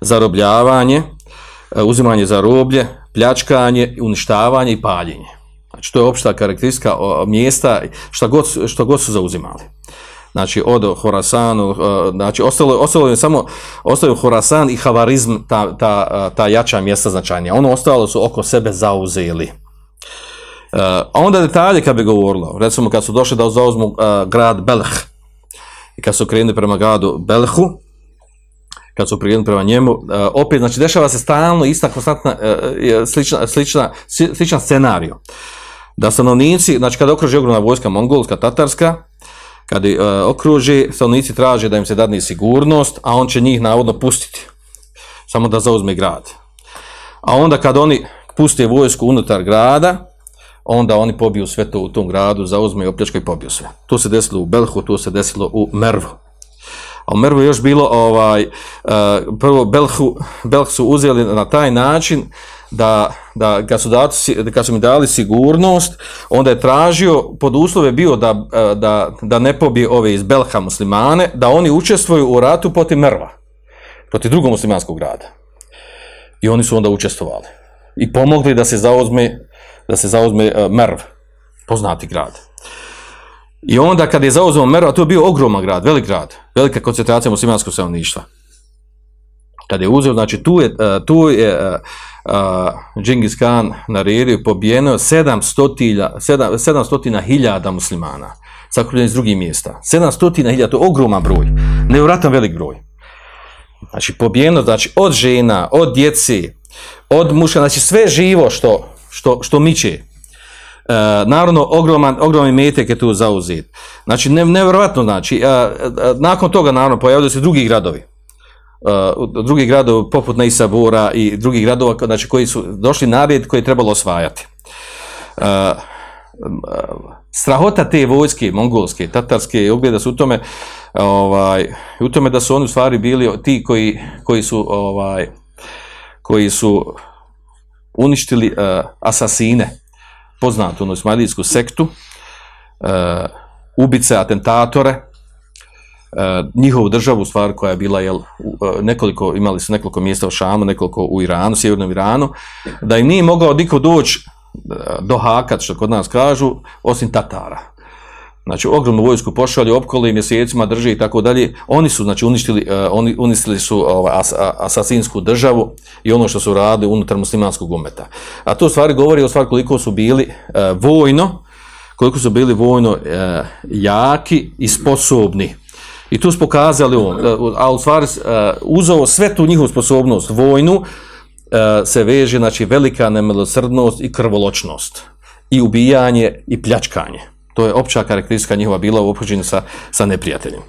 zarobljavanje, e, uzimanje za roblje, pljačkanje, uništavanje i paljenje. Znači to je opšta karakteristika mjesta šta god, što god su zauzimali. Znači od Horasanu, e, znači ostalo, ostalo je samo ostalo je Horasan i Havarizm ta, ta, ta jača mjesta značajnija. Ono ostalo su oko sebe zauzeli. Uh, a onda detalje kad bi govorilo, recimo kad su došli da zauzmu grad Belh i kad su krenuli prema gradu Belhu, kad su krenuli prema njemu, opet, znači dešava se stalno ista konstantna, slična, slična, sli- sličan scenarij. Da stanovnici, znači kada okruži ogromna vojska mongolska, tatarska, kad uh, okruži, stanovnici traže da im se dadne sigurnost, a on će njih navodno pustiti. Samo da zauzme grad. A onda kad oni puste vojsku unutar grada, onda oni pobiju sve to u tom gradu, zauzme i opljačkaju i pobiju sve. To se desilo u Belhu, to se desilo u Mervu. A u Mervu je još bilo, ovaj, uh, prvo Belhu, Belh su uzeli na taj način da, da kad, su dati, kad su mi dali sigurnost, onda je tražio, pod uslove bio da, uh, da, da ne pobije ove iz Belha muslimane, da oni učestvuju u ratu protiv Merva, protiv drugog muslimanskog grada. I oni su onda učestvovali. I pomogli da se zauzme, da se zauzme uh, Merv, poznati grad. I onda kad je zauzeo a to je bio ogroman grad, velik grad, velika koncentracija muslimanskog stanovništva. Kad je uzeo, znači tu je, uh, tu je Džingis Khan naredio i pobijeno 700, 700 hiljada muslimana, sakupljeni iz drugih mjesta. 700 hiljada, to je ogroman broj, nevratan velik broj. Znači pobijeno, znači od žena, od djeci, od muška, znači sve živo što, što, što miče. E, naravno, ogroman, ogroman metek je tu zauzet. Znači, ne, nevjerovatno, znači, nakon toga, naravno, pojavljaju se drugi gradovi. E, drugi gradovi, poput Neisabura i drugih gradova, znači, koji su došli na red koji je trebalo osvajati. E, strahota te vojske, mongolske, tatarske, ugleda su u tome, ovaj, u tome da su oni u stvari bili ti koji, koji su, ovaj, koji su uništili uh, asasine, poznatu onu sektu, uh, ubice, atentatore, uh, njihovu državu, stvar koja je bila, jel, uh, nekoliko, imali su nekoliko mjesta u Šamu, nekoliko u Iranu, sjevernom Iranu, da im nije mogao niko doći do hakat, što kod nas kažu, osim Tatara. znači ogromnu vojsku pošalju, opkoli mjesecima drže i tako dalje. Oni su znači uništili, oni uništili su ovaj, as, asasinsku državu i ono što su radili unutar muslimanskog umeta. A to stvari govori o stvari koliko su bili uh, vojno, koliko su bili vojno uh, jaki i sposobni. I tu su pokazali on, uh, a u stvari uh, uz ovo sve tu njihovu sposobnost vojnu uh, se veže znači velika nemilosrdnost i krvoločnost i ubijanje i pljačkanje. To je opća karakteristika njihova bila u ophođenju sa, sa neprijateljem.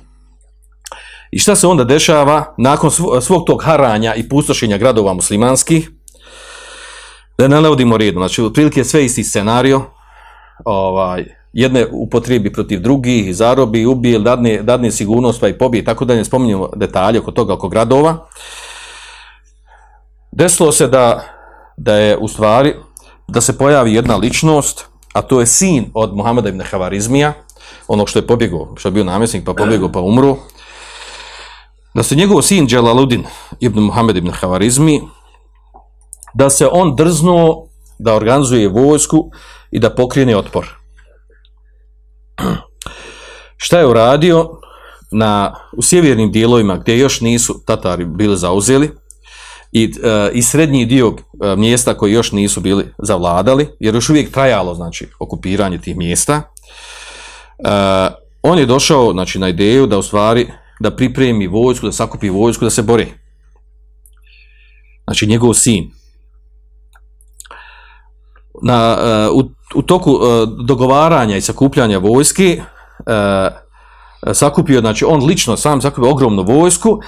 I šta se onda dešava nakon svo- svog tog haranja i pustošenja gradova muslimanskih? Da ne navodimo redu, znači otprilike sve isti scenario, ovaj, jedne upotrijebi protiv drugih, zarobi, ubije, dadne, dadne sigurnost pa i pobije, tako da ne spominjemo detalje oko toga, oko gradova. Desilo se da, da je u stvari, da se pojavi jedna ličnost, a to je sin od Muhameda ibn Havarizmija, onog što je pobjegao, što je bio namjesnik pa pobjegao pa umro, da se njegov sin Dželaludin ibn Muhammed ibn Havarizmi, da se on drznuo da organizuje vojsku i da pokrene otpor. <clears throat> Šta je uradio? Na, u sjevernim dijelovima gdje još nisu Tatari bili zauzeli i, e, i srednji dio e, mjesta koji još nisu bili zavladali, jer još uvijek trajalo znači, okupiranje tih mjesta, e, on je došao znači, na ideju da u stvari da pripremi vojsku, da sakupi vojsku, da se bori. Znači njegov sin. Na, e, u, u toku e, dogovaranja i sakupljanja vojski e, sakupio, znači on lično sam sakupio ogromnu vojsku,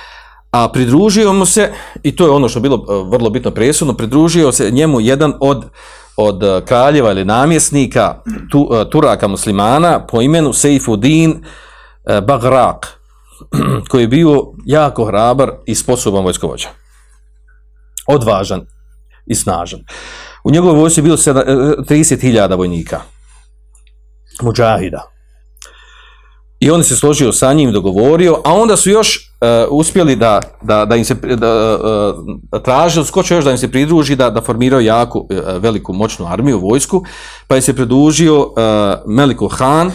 a pridružio mu se, i to je ono što je bilo e, vrlo bitno presudno, pridružio se njemu jedan od, od e, kraljeva ili namjesnika tu, Turaka muslimana po imenu Seifuddin Bagrak, <clears throat> koji je bio jako hrabar i sposoban vojskovođa. Odvažan i snažan. U njegovoj vojsci je bilo sedam- e, 30.000 vojnika. Muđahida. I on se složio sa njim, dogovorio, a onda su još uh, uspjeli da, da, da im se da, uh, tražili, skočio još da im se pridruži, da, da formiraju jaku, uh, veliku, moćnu armiju, vojsku, pa je se pridružio Meliko Han,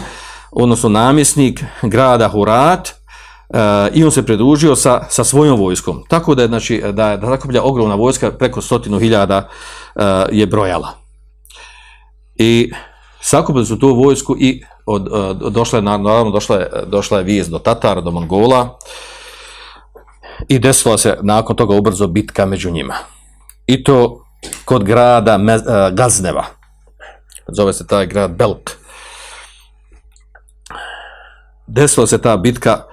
odnosno namjesnik grada Hurat, i on se pridružio sa, sa svojom vojskom. Tako da je, znači, da je da sakuplja ogromna vojska, preko stotinu hiljada uh, je brojala. I sakupili su tu vojsku i od, od, došla je, naravno, došla je, došla je vijest do Tatara, do Mongola i desila se nakon toga ubrzo bitka među njima. I to kod grada Me, uh, Gazneva. Zove se taj grad Belk. Desila se ta bitka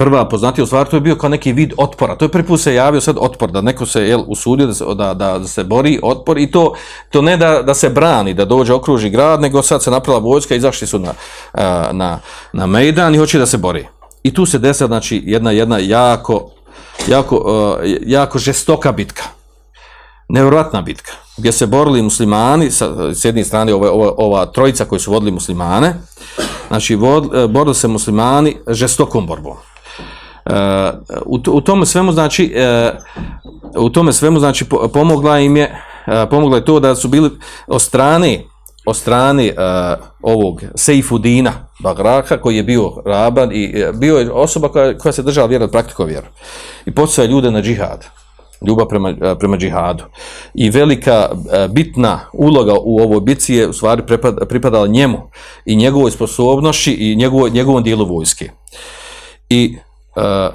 prva poznatija u stvari, to je bio kao neki vid otpora. To je prvi put se javio sad otpor, da neko se jel, usudio da se, da, da, se bori otpor i to, to ne da, da se brani, da dođe okruži grad, nego sad se napravila vojska, izašli su na, na, na Mejdan i hoće da se bori. I tu se desila znači, jedna, jedna jako, jako, jako žestoka bitka. Nevjerojatna bitka, gdje se borili muslimani, sa, s jedne strane ova, ova, ova trojica koji su vodili muslimane, znači vod, borili se muslimani žestokom borbom. U, tome svemu znači uh, u tome svemu znači po, pomogla im je uh, pomogla je to da su bili od strane od strane uh, ovog Seifudina Bagraka koji je bio raban i bio je osoba koja, se držala vjeru praktiko vjeru i podsjeća ljude na džihad ljubav prema, prema džihadu. I velika bitna uloga u ovoj bitci je u stvari pripada, pripadala njemu i njegovoj sposobnosti i njegovo, njegovom dijelu vojske. I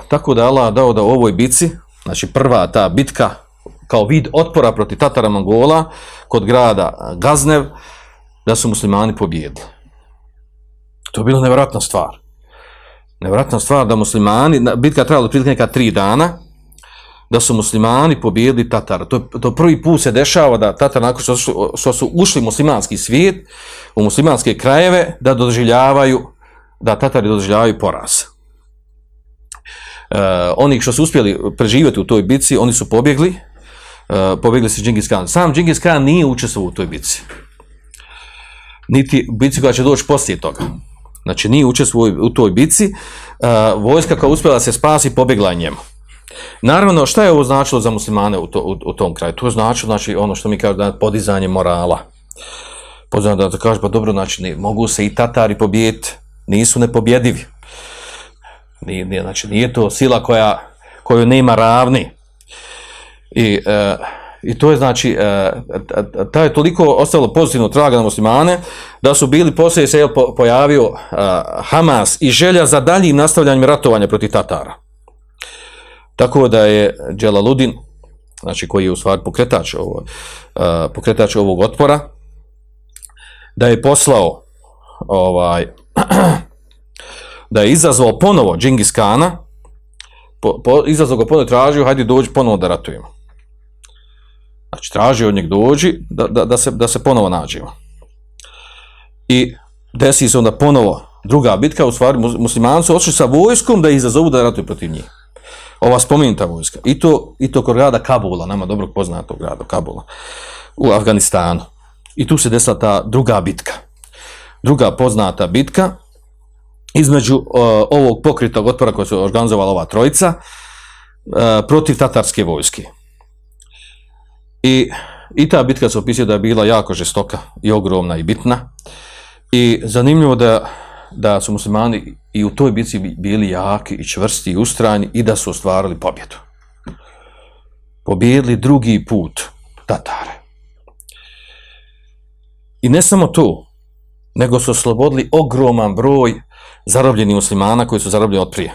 tako da Allah dao da u ovoj bitci, znači prva ta bitka kao vid otpora protiv Tatara Mongola kod grada Gaznev, da su muslimani pobjedili. To je bila nevjerojatna stvar. Nevjerojatna stvar da muslimani, bitka trebala otprilike neka tri dana, da su muslimani pobjedili Tatara. To, to prvi put se dešava da Tatar nakon što su, što su ušli u muslimanski svijet, u muslimanske krajeve, da doživljavaju, da Tatari doživljavaju poraz. Uh, oni što su uspjeli preživjeti u toj bitci, oni su pobjegli, uh, pobjegli se Džingis Khan. Sam Džingis Khan nije učestvovao u toj bitci. Niti bitci koja će doći poslije toga. Znači nije učestvovao u toj bitci. Uh, vojska koja uspjela se spasi, pobjegla je njemu. Naravno, šta je ovo značilo za muslimane u, to, u, u tom kraju? To je značilo, znači, ono što mi kažemo, da podizanje morala. Podizanje da, da kaže, pa dobro, znači, ne, mogu se i Tatari pobijeti, nisu nepobjedivi. Nije, nije, znači, nije to sila koja, koju nema ravni. I, e, i to je znači, e, ta je toliko ostalo pozitivno traga na muslimane, da su bili poslije se pojavio e, Hamas i želja za daljim nastavljanjem ratovanja protiv Tatara. Tako da je Dželaludin, znači koji je u stvari pokretač, ovo, e, pokretač ovog otpora, da je poslao ovaj, <clears throat> da je izazvao ponovo Džingis Kana, po, po, izazvao ga ponovo tražio, hajde dođi ponovo da ratujemo. Znači, traži od njeg dođi da, da, da, se, da se ponovo nađemo. I desi se onda ponovo druga bitka, u stvari muslimani su otišli sa vojskom da izazovu da ratuju protiv njih. Ova spomenuta vojska. I to, i to kod grada Kabula, nama dobro poznatog grada Kabula, u Afganistanu. I tu se desila ta druga bitka. Druga poznata bitka između uh, ovog pokritog otpora koje su organizovala ova trojica uh, protiv tatarske vojske. I, I ta bitka se opisuje da je bila jako žestoka i ogromna i bitna. I zanimljivo da, da su muslimani i u toj bitci bili jaki i čvrsti i ustrajni i da su ostvarili pobjedu. Pobjedili drugi put Tatare. I ne samo to, nego su oslobodili ogroman broj zarobljenih muslimana koji su zarobljeni od prije.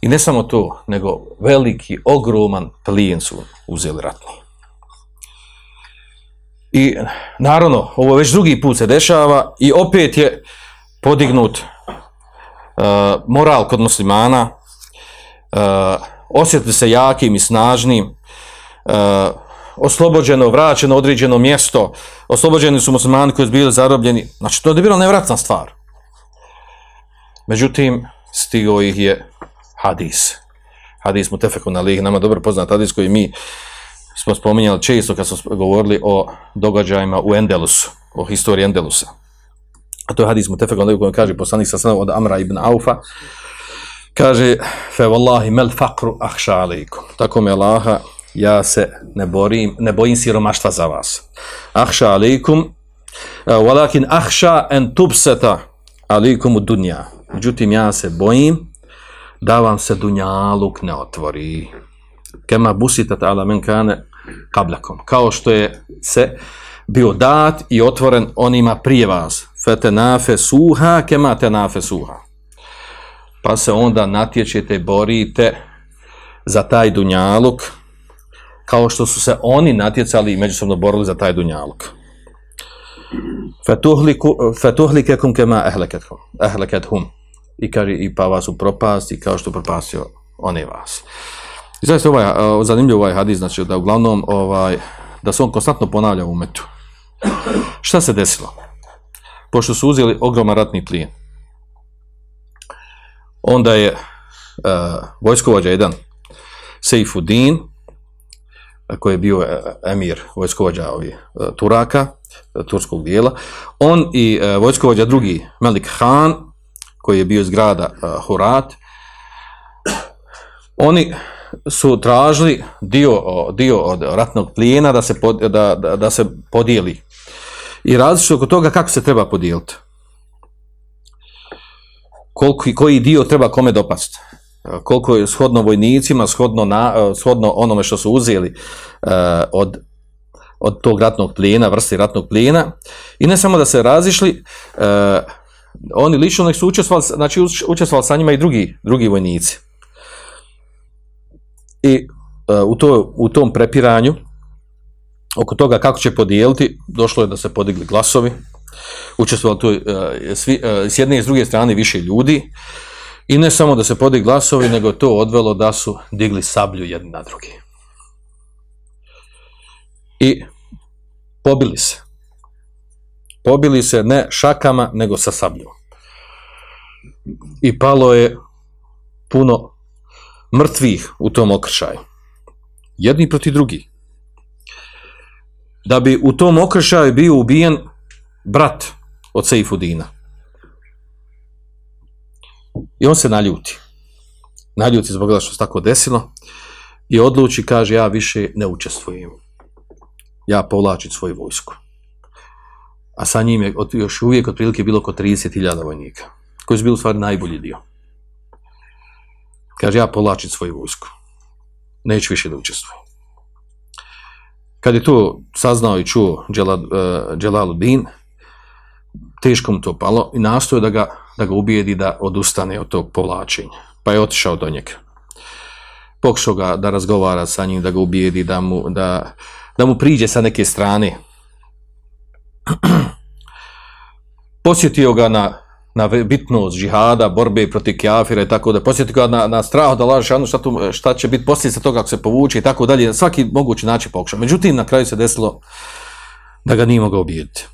I ne samo to, nego veliki, ogroman plijen su uzeli ratni. I naravno, ovo već drugi put se dešava i opet je podignut uh, moral kod muslimana, uh, osjetili se jakim i snažnim, uh, oslobođeno, vraćeno određeno mjesto, oslobođeni su muslimani koji su bili zarobljeni. Znači, to je bila nevratna stvar. Međutim, stigo ih je hadis. Hadis mu tefeku na lih, nama dobro poznat hadis koji mi smo spominjali često kad smo govorili o događajima u Endelusu, o historiji Endelusa. A to je hadis mu tefeku na koji kaže poslanik sa sada od Amra ibn Aufa, kaže, fe wallahi mel fakru ahša alaikum. Tako me Allaha, ja se ne, borim, ne bojim siromaštva za vas. Ahša alaikum, walakin ahša en tubseta alaikum u dunja. Međutim, ja se bojim da vam se dunjaluk ne otvori. Kema busitat ala men kane kablakom. Kao što je se bio dat i otvoren onima prije vas. Fete nafe suha, kema te nafe suha. Pa se onda natječete, borite za taj dunjaluk, kao što su se oni natjecali i međusobno borili za taj dunjaluk. Fetuhlikekum kema ehlekethum. I kaže, i pa vas upropasti kao što propastio one vas. I zaista ovaj, zanimljiv ovaj hadis, znači da uglavnom ovaj, da se on konstantno ponavlja u metu. Šta se desilo? Pošto su uzeli ogroman ratni plijen, onda je uh, vojskovođa jedan Seifuddin, koji je bio emir vojskovođa ovi, uh, Turaka, turskog dijela, on i vojskovođa drugi, Melik Han, koji je bio iz grada uh, Hurat, oni su tražili dio, dio od ratnog plijena da se, pod, da, da, da se podijeli. I različito oko toga kako se treba podijeliti. Koliko, koji dio treba kome dopasti. Koliko je shodno vojnicima, shodno, na, shodno onome što su uzeli uh, od, od tog ratnog plijena, vrsti ratnog plijena. I ne samo da se razišli, uh, oni lično su učestvovali, znači učestvovali sa njima i drugi, drugi vojnici. I uh, u, to, u tom prepiranju, oko toga kako će podijeliti, došlo je da se podigli glasovi, učestvovali tu uh, svi, uh, s jedne i s druge strane više ljudi, i ne samo da se podigli glasovi, nego to odvelo da su digli sablju jedni na drugi. I pobili se. Pobili se ne šakama, nego sa sabljom. I palo je puno mrtvih u tom okršaju. Jedni proti drugi. Da bi u tom okršaju bio ubijen brat od Seifudina. I on se naljuti. Naljuti zbog da što se tako desilo i odluči, kaže, ja više ne učestvujem. Ja povlačim svoju vojsku. A sa njim je još uvijek otprilike bilo oko 30.000 vojnika. koji su bili u stvari najbolji dio. Kaže, ja povlačim svoju vojsku. Neću više da učestvujem. Kad je to saznao i čuo Dželal, uh, teško mu to palo i nastoje da ga, da ga ubijedi da odustane od tog povlačenja. Pa je otišao do njega. Pokušao ga da razgovara sa njim, da ga ubijedi, da mu, da, da mu priđe sa neke strane. <clears throat> Posjetio ga na, na bitnost džihada, borbe protiv kjafira i tako da posjetio ga na, na strah da laže šta, tu, šta će biti posljedica toga ako se povuče i tako dalje. Svaki mogući način pokušao. Međutim, na kraju se desilo da ga nije mogao ubijeti.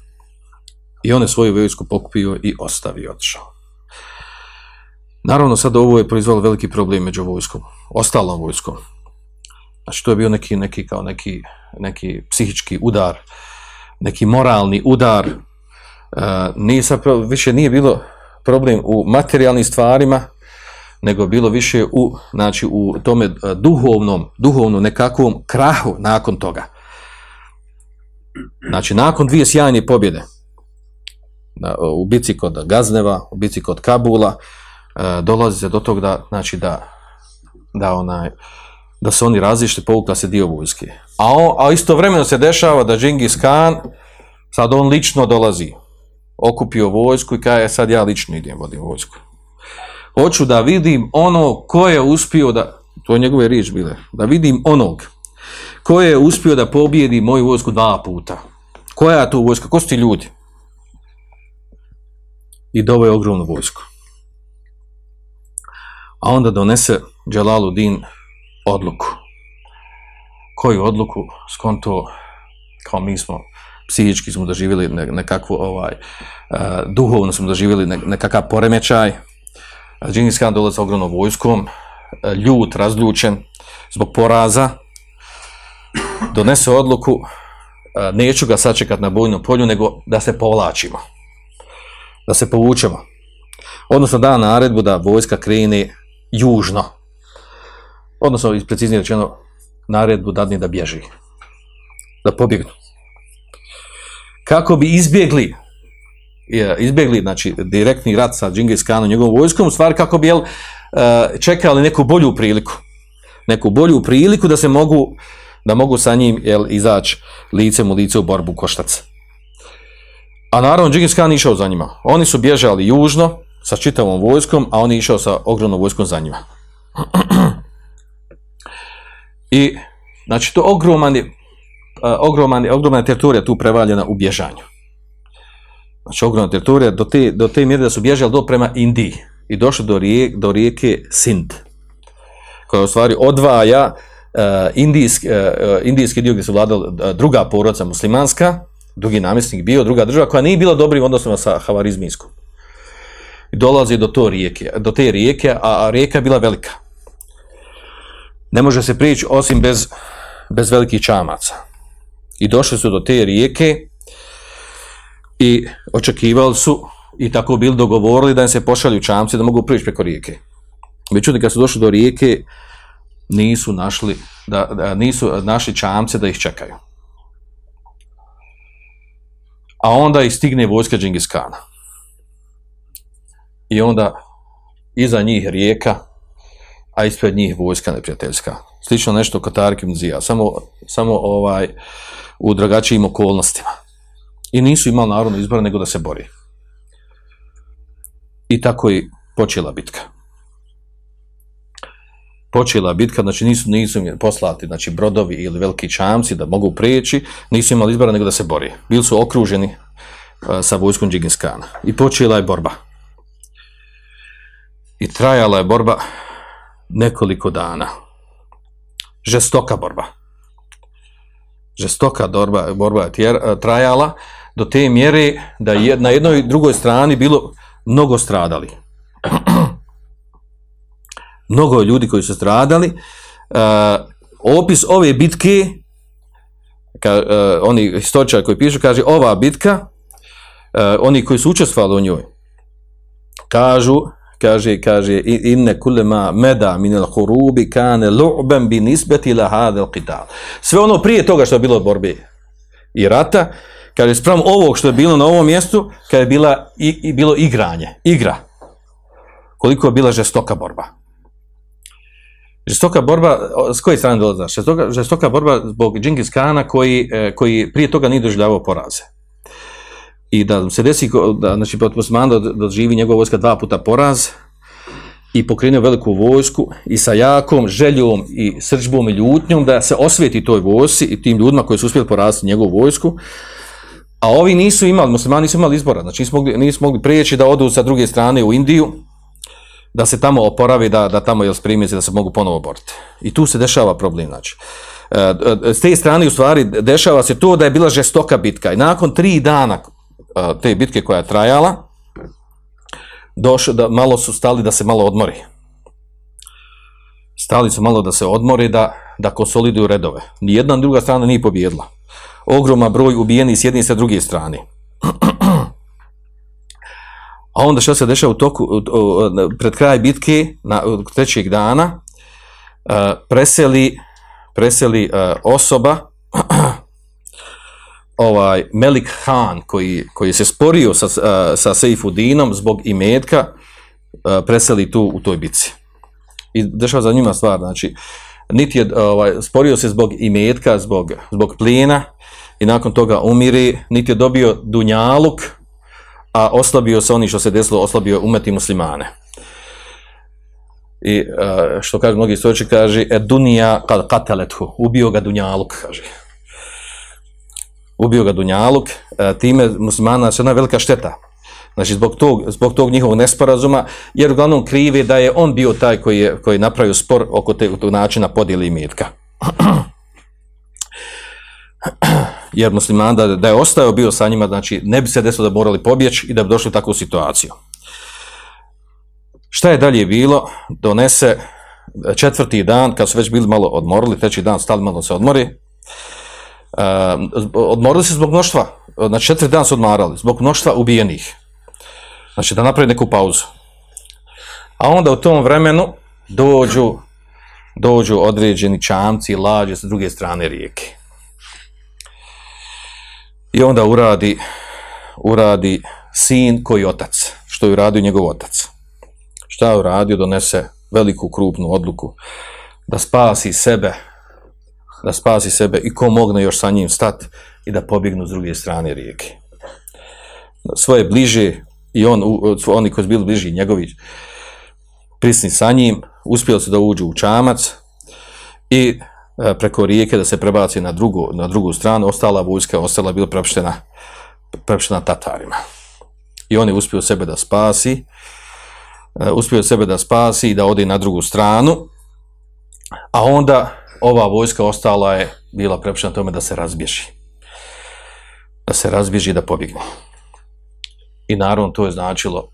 I on je svoju vojsku pokupio i ostavio, otišao. Naravno, sad ovo je proizvalo veliki problem među vojskom, ostalom vojskom. Znači, to je bio neki, neki, kao neki, neki psihički udar, neki moralni udar. E, nije više nije bilo problem u materijalnim stvarima, nego bilo više u, znači, u tome e, duhovnom, duhovnom nekakvom krahu nakon toga. Znači, nakon dvije sjajne pobjede, u bici kod Gazneva, u bici kod Kabula, e, dolazi se do toga da, znači da, da onaj, da su oni različiti, povukla se dio vojske. A, on, a istovremeno se dešava da Džingis Khan, sad on lično dolazi, okupio vojsku i kaže sad ja lično idem vodim vojsku. Hoću da vidim ono ko je uspio da, to je njegove riječ bile, da vidim onog ko je uspio da pobjedi moju vojsku dva puta. Koja je to vojska? Ko su ti ljudi? i dovoje ogromnu vojsku. A onda donese Dželaluddin odluku. Koju odluku? Skonto, kao mi smo psihički smo doživjeli nekakvu, ovaj, uh, duhovno smo doživjeli nekakav poremećaj. Džingis Khan dolazi ogromnom vojskom, ljut, razljučen, zbog poraza, donese odluku, uh, neću ga sačekati na bojnom polju, nego da se povlačimo da se povučemo. Odnosno da naredbu da vojska krene južno. Odnosno, preciznije rečeno, naredbu dadne da bježi. Da pobjegnu. Kako bi izbjegli izbjegli znači, direktni rat sa Džingis Khanom njegovom vojskom, u stvari kako bi jel, e, čekali neku bolju priliku. Neku bolju priliku da se mogu da mogu sa njim jel, izaći licem u lice u borbu koštac. A naravno, Džingis Khan išao za njima. Oni su bježali južno sa čitavom vojskom, a on je išao sa ogromnom vojskom za njima. <clears throat> I, znači, to ogroman je, ogroman je, ogromna teritorija tu prevaljena u bježanju. Znači, ogromna teritorija do te, do te mjere da su bježali do prema Indiji i došli do, rijeke, do rijeke Sind, koja u stvari odvaja uh, indijski, uh, indijski dio gdje su vladali uh, druga porodca muslimanska, drugi namjesnik bio, druga država koja nije bila dobrim odnosima sa Havarizmijskom. I dolazi do, to rijeke, do te rijeke, a, a rijeka je bila velika. Ne može se prići osim bez, bez velikih čamaca. I došli su do te rijeke i očekivali su i tako bili dogovorili da im se pošalju čamci da mogu prići preko rijeke. Međutim, kad su došli do rijeke, nisu našli, da, da nisu našli čamce da ih čekaju a onda i stigne vojska Džingis Kana. I onda iza njih rijeka, a ispred njih vojska neprijateljska. Slično nešto kod Tarik Mzija, samo, samo ovaj, u drugačijim okolnostima. I nisu imali narodno izbora nego da se bori. I tako i počela bitka počela bitka, znači nisu, nisu poslati znači brodovi ili veliki čamci da mogu prijeći, nisu imali izbora nego da se bori. Bili su okruženi uh, sa vojskom Džiginskana. I počela je borba. I trajala je borba nekoliko dana. Žestoka borba. Žestoka borba, borba je tjer, uh, trajala do te mjere da je na jednoj i drugoj strani bilo mnogo stradali <clears throat> mnogo ljudi koji su stradali. Uh, opis ove bitke, ka, uh, oni historičari koji pišu, kaže ova bitka, uh, oni koji su učestvovali u njoj, kažu, kaže, kaže, inne kulema meda minel hurubi kane lu'ben bi nisbeti la hadel qital. Sve ono prije toga što je bilo borbe i rata, kaže, sprem ovog što je bilo na ovom mjestu, kaže, bila i, i bilo igranje, igra. koliko je bila žestoka borba. Žestoka borba, s koje strane dolazi? Žestoka, žestoka borba zbog Džingis Kana koji, e, koji prije toga nije doživljavao poraze. I da se desi, da, znači, Osman da doživi njegova vojska dva puta poraz i pokrenuo veliku vojsku i sa jakom željom i srđbom i ljutnjom da se osvijeti toj vojsci i tim ljudima koji su uspjeli poraziti njegovu vojsku, a ovi nisu imali, muslimani nisu imali izbora, znači nisu mogli, nisu mogli prijeći da odu sa druge strane u Indiju, da se tamo oporavi, da, da tamo jel spremnici da se mogu ponovo boriti. I tu se dešava problem, znači. E, e, S te strane, u stvari, dešava se to da je bila žestoka bitka i nakon tri dana te bitke koja je trajala, došlo da malo su stali da se malo odmori. Stali su malo da se odmori, da, da konsoliduju redove. Nijedna ni druga strana nije pobjedila. Ogroman broj ubijenih s jedne sa druge strane. <clears throat> A onda što se dešava u toku, pred kraj bitke, na, trećeg dana, preseli, preseli osoba, <clears throat> ovaj Melik Han, koji, koji se sporio sa, e, sa Seifudinom zbog imetka, e, preseli tu u toj bitci. I dešava za njima stvar, znači, niti je, ovaj, sporio se zbog imetka, zbog, zbog plijena i nakon toga umiri, niti je dobio dunjaluk, a oslabio se oni što se desilo, oslabio umeti muslimane. I e, što kaže mnogi istoričari, kaže, e dunija kad ubio ga dunjaluk, kaže. Ubio ga dunjaluk, e, time muslimana se jedna velika šteta. Znači, zbog tog, zbog tog njihovog nesporazuma, jer uglavnom krivi da je on bio taj koji je, koji je napravio spor oko te, tog načina podijeli imetka. <clears throat> jer musliman da, da je ostao bio sa njima, znači ne bi se desilo da morali pobjeći i da bi došli u takvu situaciju. Šta je dalje bilo? Donese četvrti dan, kad su već bili malo odmorili, treći dan stali malo se odmori, odmorili se zbog mnoštva, znači četiri dan su odmarali, zbog mnoštva ubijenih. Znači da napravi neku pauzu. A onda u tom vremenu dođu, dođu određeni čamci i lađe sa druge strane rijeke. I onda uradi, uradi sin koji otac, što je uradio njegov otac. Šta je uradio? Donese veliku krupnu odluku da spasi sebe, da spasi sebe i ko mogne još sa njim stat i da pobjegnu s druge strane rijeke. Svoje bliže i on, oni koji su bili bliži njegovi prisni sa njim, uspjeli su da uđu u čamac i e, preko rijeke da se prebaci na drugu, na drugu stranu, ostala vojska ostala bila prepuštena, prepuštena Tatarima. I on je uspio sebe da spasi, e, uspio sebe da spasi i da ode na drugu stranu, a onda ova vojska ostala je bila prepuštena tome da se razbježi. Da se razbježi i da pobjegne. I naravno to je značilo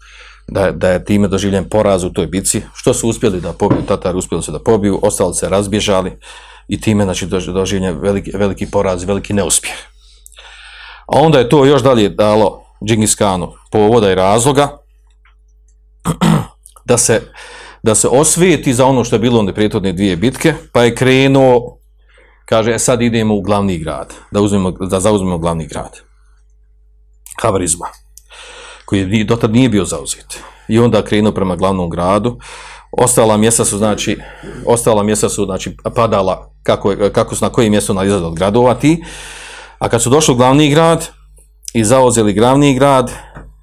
da da je time doživljen poraz u toj bici, što su uspjeli da pobiju, Tatari uspjeli su da pobiju, ostali se razbježali i time znači dož- doživljen veliki, veliki poraz, veliki neuspjeh. A onda je to još dalje dalo Džingis Kanu povoda i razloga <clears throat> da se, da se osvijeti za ono što je bilo onda prijetodne dvije bitke, pa je krenuo, kaže, e sad idemo u glavni grad, da, uzmemo, da zauzmemo glavni grad. Havarizma koji ni- dotad nije bio zauzet. I onda krenuo prema glavnom gradu. Ostala mjesta su, znači, ostala mjesta su, znači, padala kako, je- kako su na koje mjesto nalazili od gradova. A kad su došli u glavni grad i zauzeli glavni grad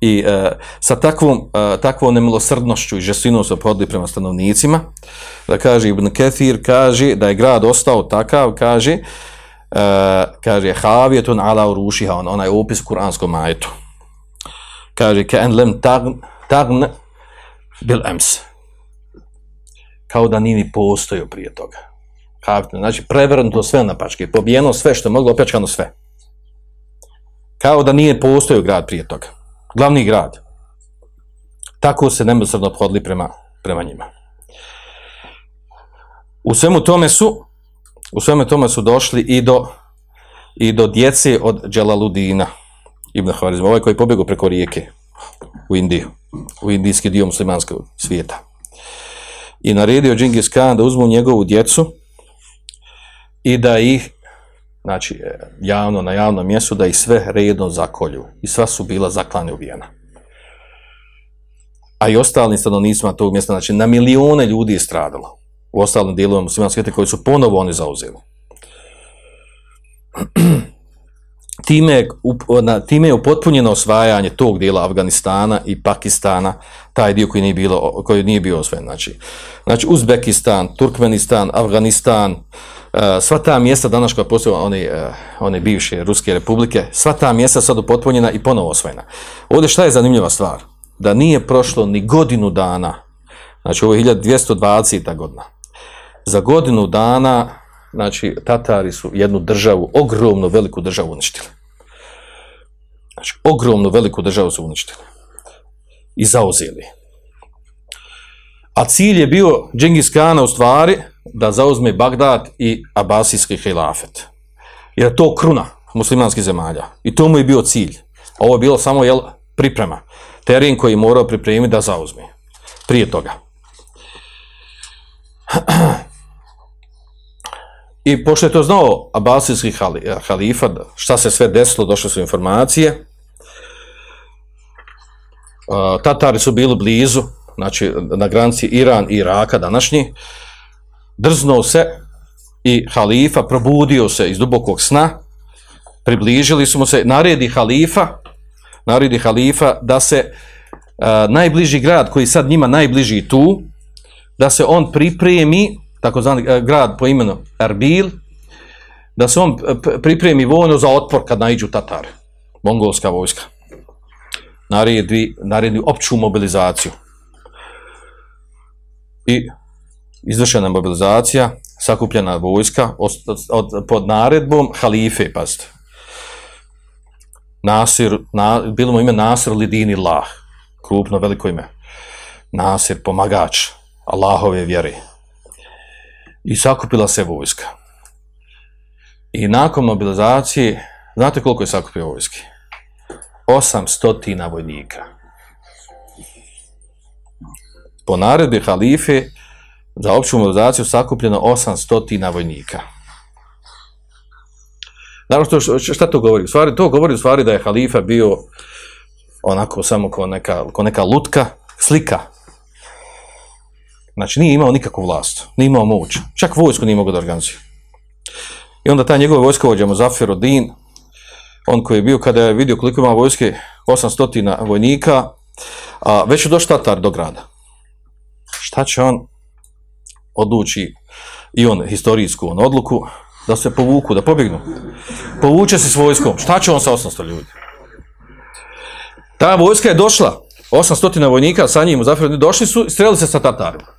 i e, sa takvom, e, takvom nemilosrdnošću i žestinom su podli prema stanovnicima, da kaže Ibn Kethir, kaže da je grad ostao takav, kaže, e, kaže, havijetun ala urušiha, on, onaj opis u kuranskom majetu kaže ka en lem tagn, tagn bil ems. Kao da nije ni postojao prije toga. Znači, prevrnuto sve na pačke, pobijeno sve što je moglo, opljačkano sve. Kao da nije postojao grad prije toga. Glavni grad. Tako se nemilosrdno obhodili prema, prema njima. U svemu tome su u svemu tome su došli i do i do djece od Dželaludina Ibn Hvarizma, ovaj koji je preko rijeke u Indiju, u indijski dio muslimanskog svijeta. I naredio Džingis Khan da uzmu njegovu djecu i da ih, znači e, javno, na javnom mjestu, da ih sve redno zakolju. I sva su bila zaklane ubijena. a i ostalim stanovnicima tog mjesta, znači na milijune ljudi je stradalo u ostalim dijelovima muslimanskog svijeta koji su ponovo oni zauzeli. <clears throat> time je, time je upotpunjeno osvajanje tog dijela Afganistana i Pakistana, taj dio koji nije, bilo, koji nije bio osvojen. Znači, znači Uzbekistan, Turkmenistan, Afganistan, eh, sva ta mjesta danas koja postoje, one, eh, one bivše Ruske republike, sva ta mjesta sad upotpunjena i ponovo osvojena. Ovdje šta je zanimljiva stvar? Da nije prošlo ni godinu dana, znači ovo je 1220. godina, za godinu dana znači Tatari su jednu državu, ogromnu veliku državu uništili. Znači, ogromnu veliku državu su uništili. I zauzeli. A cilj je bio Džingis Kana u stvari da zauzme Bagdad i Abasijski hilafet. Jer je to kruna muslimanskih zemalja. I to mu je bio cilj. A Ovo je bilo samo jel, priprema. Teren koji je morao pripremiti da zauzme. Prije toga. <clears throat> I pošto je to znao Abasijski hali- halifa, šta se sve desilo, došle su informacije. Uh, Tatari su bili blizu, znači na granici Iran i Iraka današnji. Drznuo se i halifa probudio se iz dubokog sna, približili su mu se, naredi halifa, naredi halifa da se uh, najbliži grad koji sad njima najbliži tu, da se on pripremi, takozvani e, grad po imenu Erbil, da se on e, pripremi vojno za otpor kad naiđu Tatari, mongolska vojska. Naredi, naredi opću mobilizaciju. I izvršena mobilizacija, sakupljena vojska od, od, pod naredbom halife, pazite. Nasir, na, bilo mu ime Nasir Lidini Allah, krupno veliko ime. Nasir, pomagač Allahove vjere. I sakupila se vojska. I nakon mobilizacije, znate koliko je sakupio vojske? 800 vojnika. Po naredbi halife, za opću mobilizaciju sakupljeno 800 vojnika. Naravno, što, šta to govori? U stvari, to govori u stvari da je halifa bio onako samo kao neka, kao neka lutka, slika. Znači, nije imao nikakvu vlast, nije imao moć. Čak vojsku nije mogao da organizuje. I onda taj njegov vojskovođa Muzafir Odin, on koji je bio kada je vidio koliko ima vojske, 800 vojnika, a već je došao Tatar do grada. Šta će on odluči i on historijsku on odluku da se povuku, da pobjegnu. Povuče se s vojskom. Šta će on sa 800 ljudi? Ta vojska je došla, 800 vojnika sa njim u došli su i streli se sa Tatarima.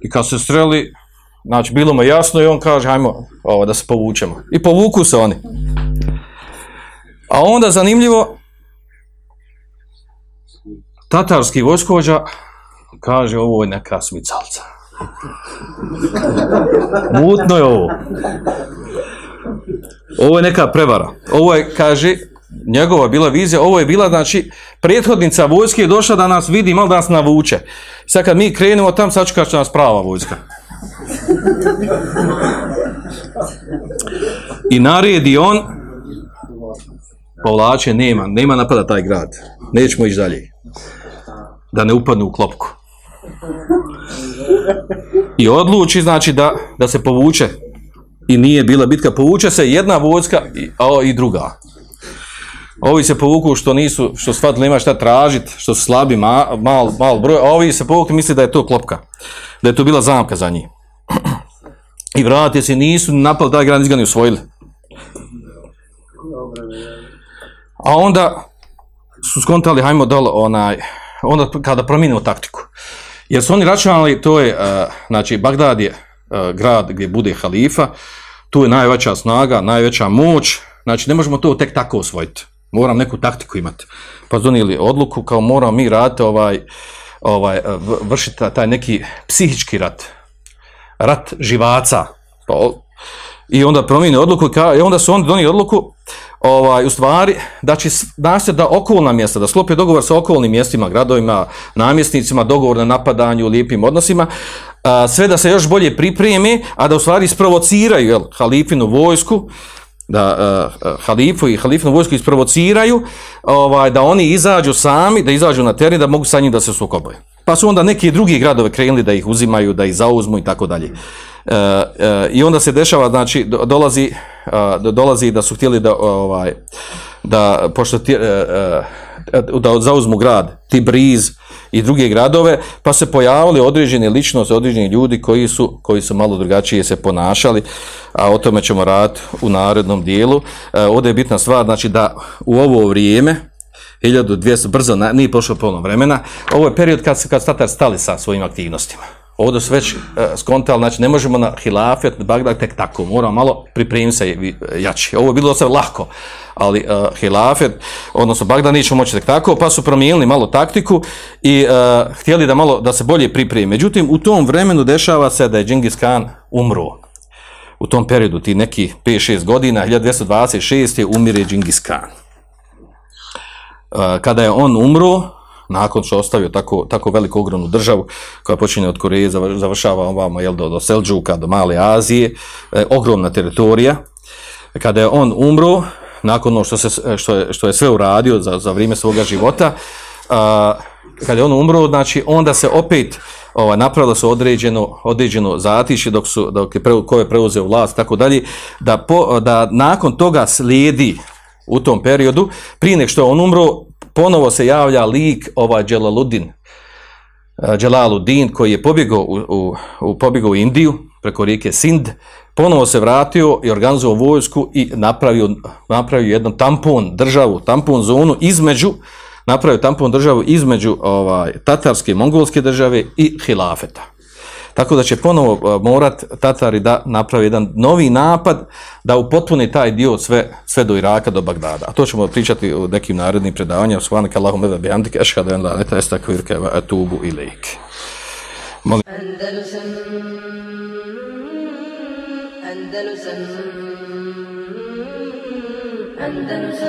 I kad se streli, znači bilo mu jasno i on kaže, hajmo ovo, da se povučemo. I povuku se oni. A onda zanimljivo, tatarski vojskovođa kaže ovo je neka smicalca. <laughs> Mutno je ovo. Ovo je neka prevara. Ovo je, kaže, njegova bila vizija, ovo je bila, znači, prethodnica vojske je došla da nas vidi, malo da nas navuče. Sad kad mi krenemo tam, sad će nas prava vojska. I naredi on, povlače, nema, nema napada taj grad. Nećemo ići dalje. Da ne upadnu u klopku. I odluči, znači, da, da se povuče. I nije bila bitka, povuče se jedna vojska i, a, i druga. Ovi se povuku što nisu, što shvatili ima šta tražiti, što su slabi, ma, mal, mal broj, a ovi se povukli misli da je to klopka. Da je to bila zamka za njih. I vratite se, nisu napali taj grad, nisu usvojili. A onda su skontali, hajmo dole, onaj, onda kada promijenimo taktiku. Jer su oni računali, to je, uh, znači, Bagdad je uh, grad gdje bude halifa, tu je najveća snaga, najveća moć, znači ne možemo to tek tako osvojiti. Moram neku taktiku imati. Pa donijeli odluku kao moramo mi raditi ovaj, ovaj, vršiti taj neki psihički rat. Rat živaca. Pa, I onda promijeni odluku i onda su oni donijeli odluku ovaj, u stvari da će nasljed da okolna mjesta, da sklopi dogovor sa okolnim mjestima, gradovima, namjesnicima, dogovor na napadanju, lijepim odnosima, a, sve da se još bolje pripremi, a da u stvari sprovociraju jel, halifinu vojsku da uh, halifu i halifnu vojsku isprovociraju, ovaj, da oni izađu sami, da izađu na teren, da mogu sa njim da se sukobaju. Pa su onda neki drugi gradove krenuli da ih uzimaju, da ih zauzmu i tako dalje. I onda se dešava, znači, dolazi, dolazi da su htjeli da, ovaj, da, pošto ti, da zauzmu grad Tibriz i druge gradove, pa se pojavili određene ličnosti, određeni ljudi koji su, koji su malo drugačije se ponašali, a o tome ćemo raditi u narednom dijelu. E, ovdje je bitna stvar, znači da u ovo vrijeme, 1200, brzo, nije prošlo puno vremena, ovo je period kad se kad Tatar stali sa svojim aktivnostima. Ovdje su već e, skontali, znači ne možemo na hilafet, Bagdad tek tako, moramo malo pripremiti se jači. Ovo je bilo sve lako, ali uh, hilafet, odnosno Bagdad nećemo moći tek tako, pa su promijenili malo taktiku i uh, htjeli da malo da se bolje pripremi. Međutim, u tom vremenu dešava se da je Džingis Khan umro. U tom periodu, ti neki 5-6 godina, 1226. je umire Džingis Khan. Kada je on umro, nakon što ostavio tako, tako veliku ogromnu državu koja počinje od Koreje, završava ovamo jel, do, do Selđuka, do Male Azije, e, ogromna teritorija. Kada je on umro, nakon ono što, se, što, je, što je sve uradio za, za vrijeme svoga života, a, kada je on umro, znači onda se opet ovaj, napravilo su određeno, određeno zatišje dok, su, dok je pre, ko je preuzeo vlast tako dalje, da, po, da nakon toga slijedi u tom periodu, prije nek što je on umro, ponovo se javlja lik ovaj Dželaludin, Dželaludin koji je pobjegao u, u, u, pobjegao u Indiju preko rijeke Sind, ponovo se vratio i organizovao vojsku i napravio, napravio jedan tampon državu, tampon zonu između, napravio tampon državu između ovaj, tatarske i mongolske države i hilafeta. Tako da će ponovo morat Tatari da napravi jedan novi napad da upotpuni taj dio sve, sve do Iraka, do Bagdada. A to ćemo pričati u nekim narednim predavanjima. Svane Allahum ebe bihamdik, ešhadu en la neta estakvirke va etubu ilike. Andalusam Andalusam Andalusam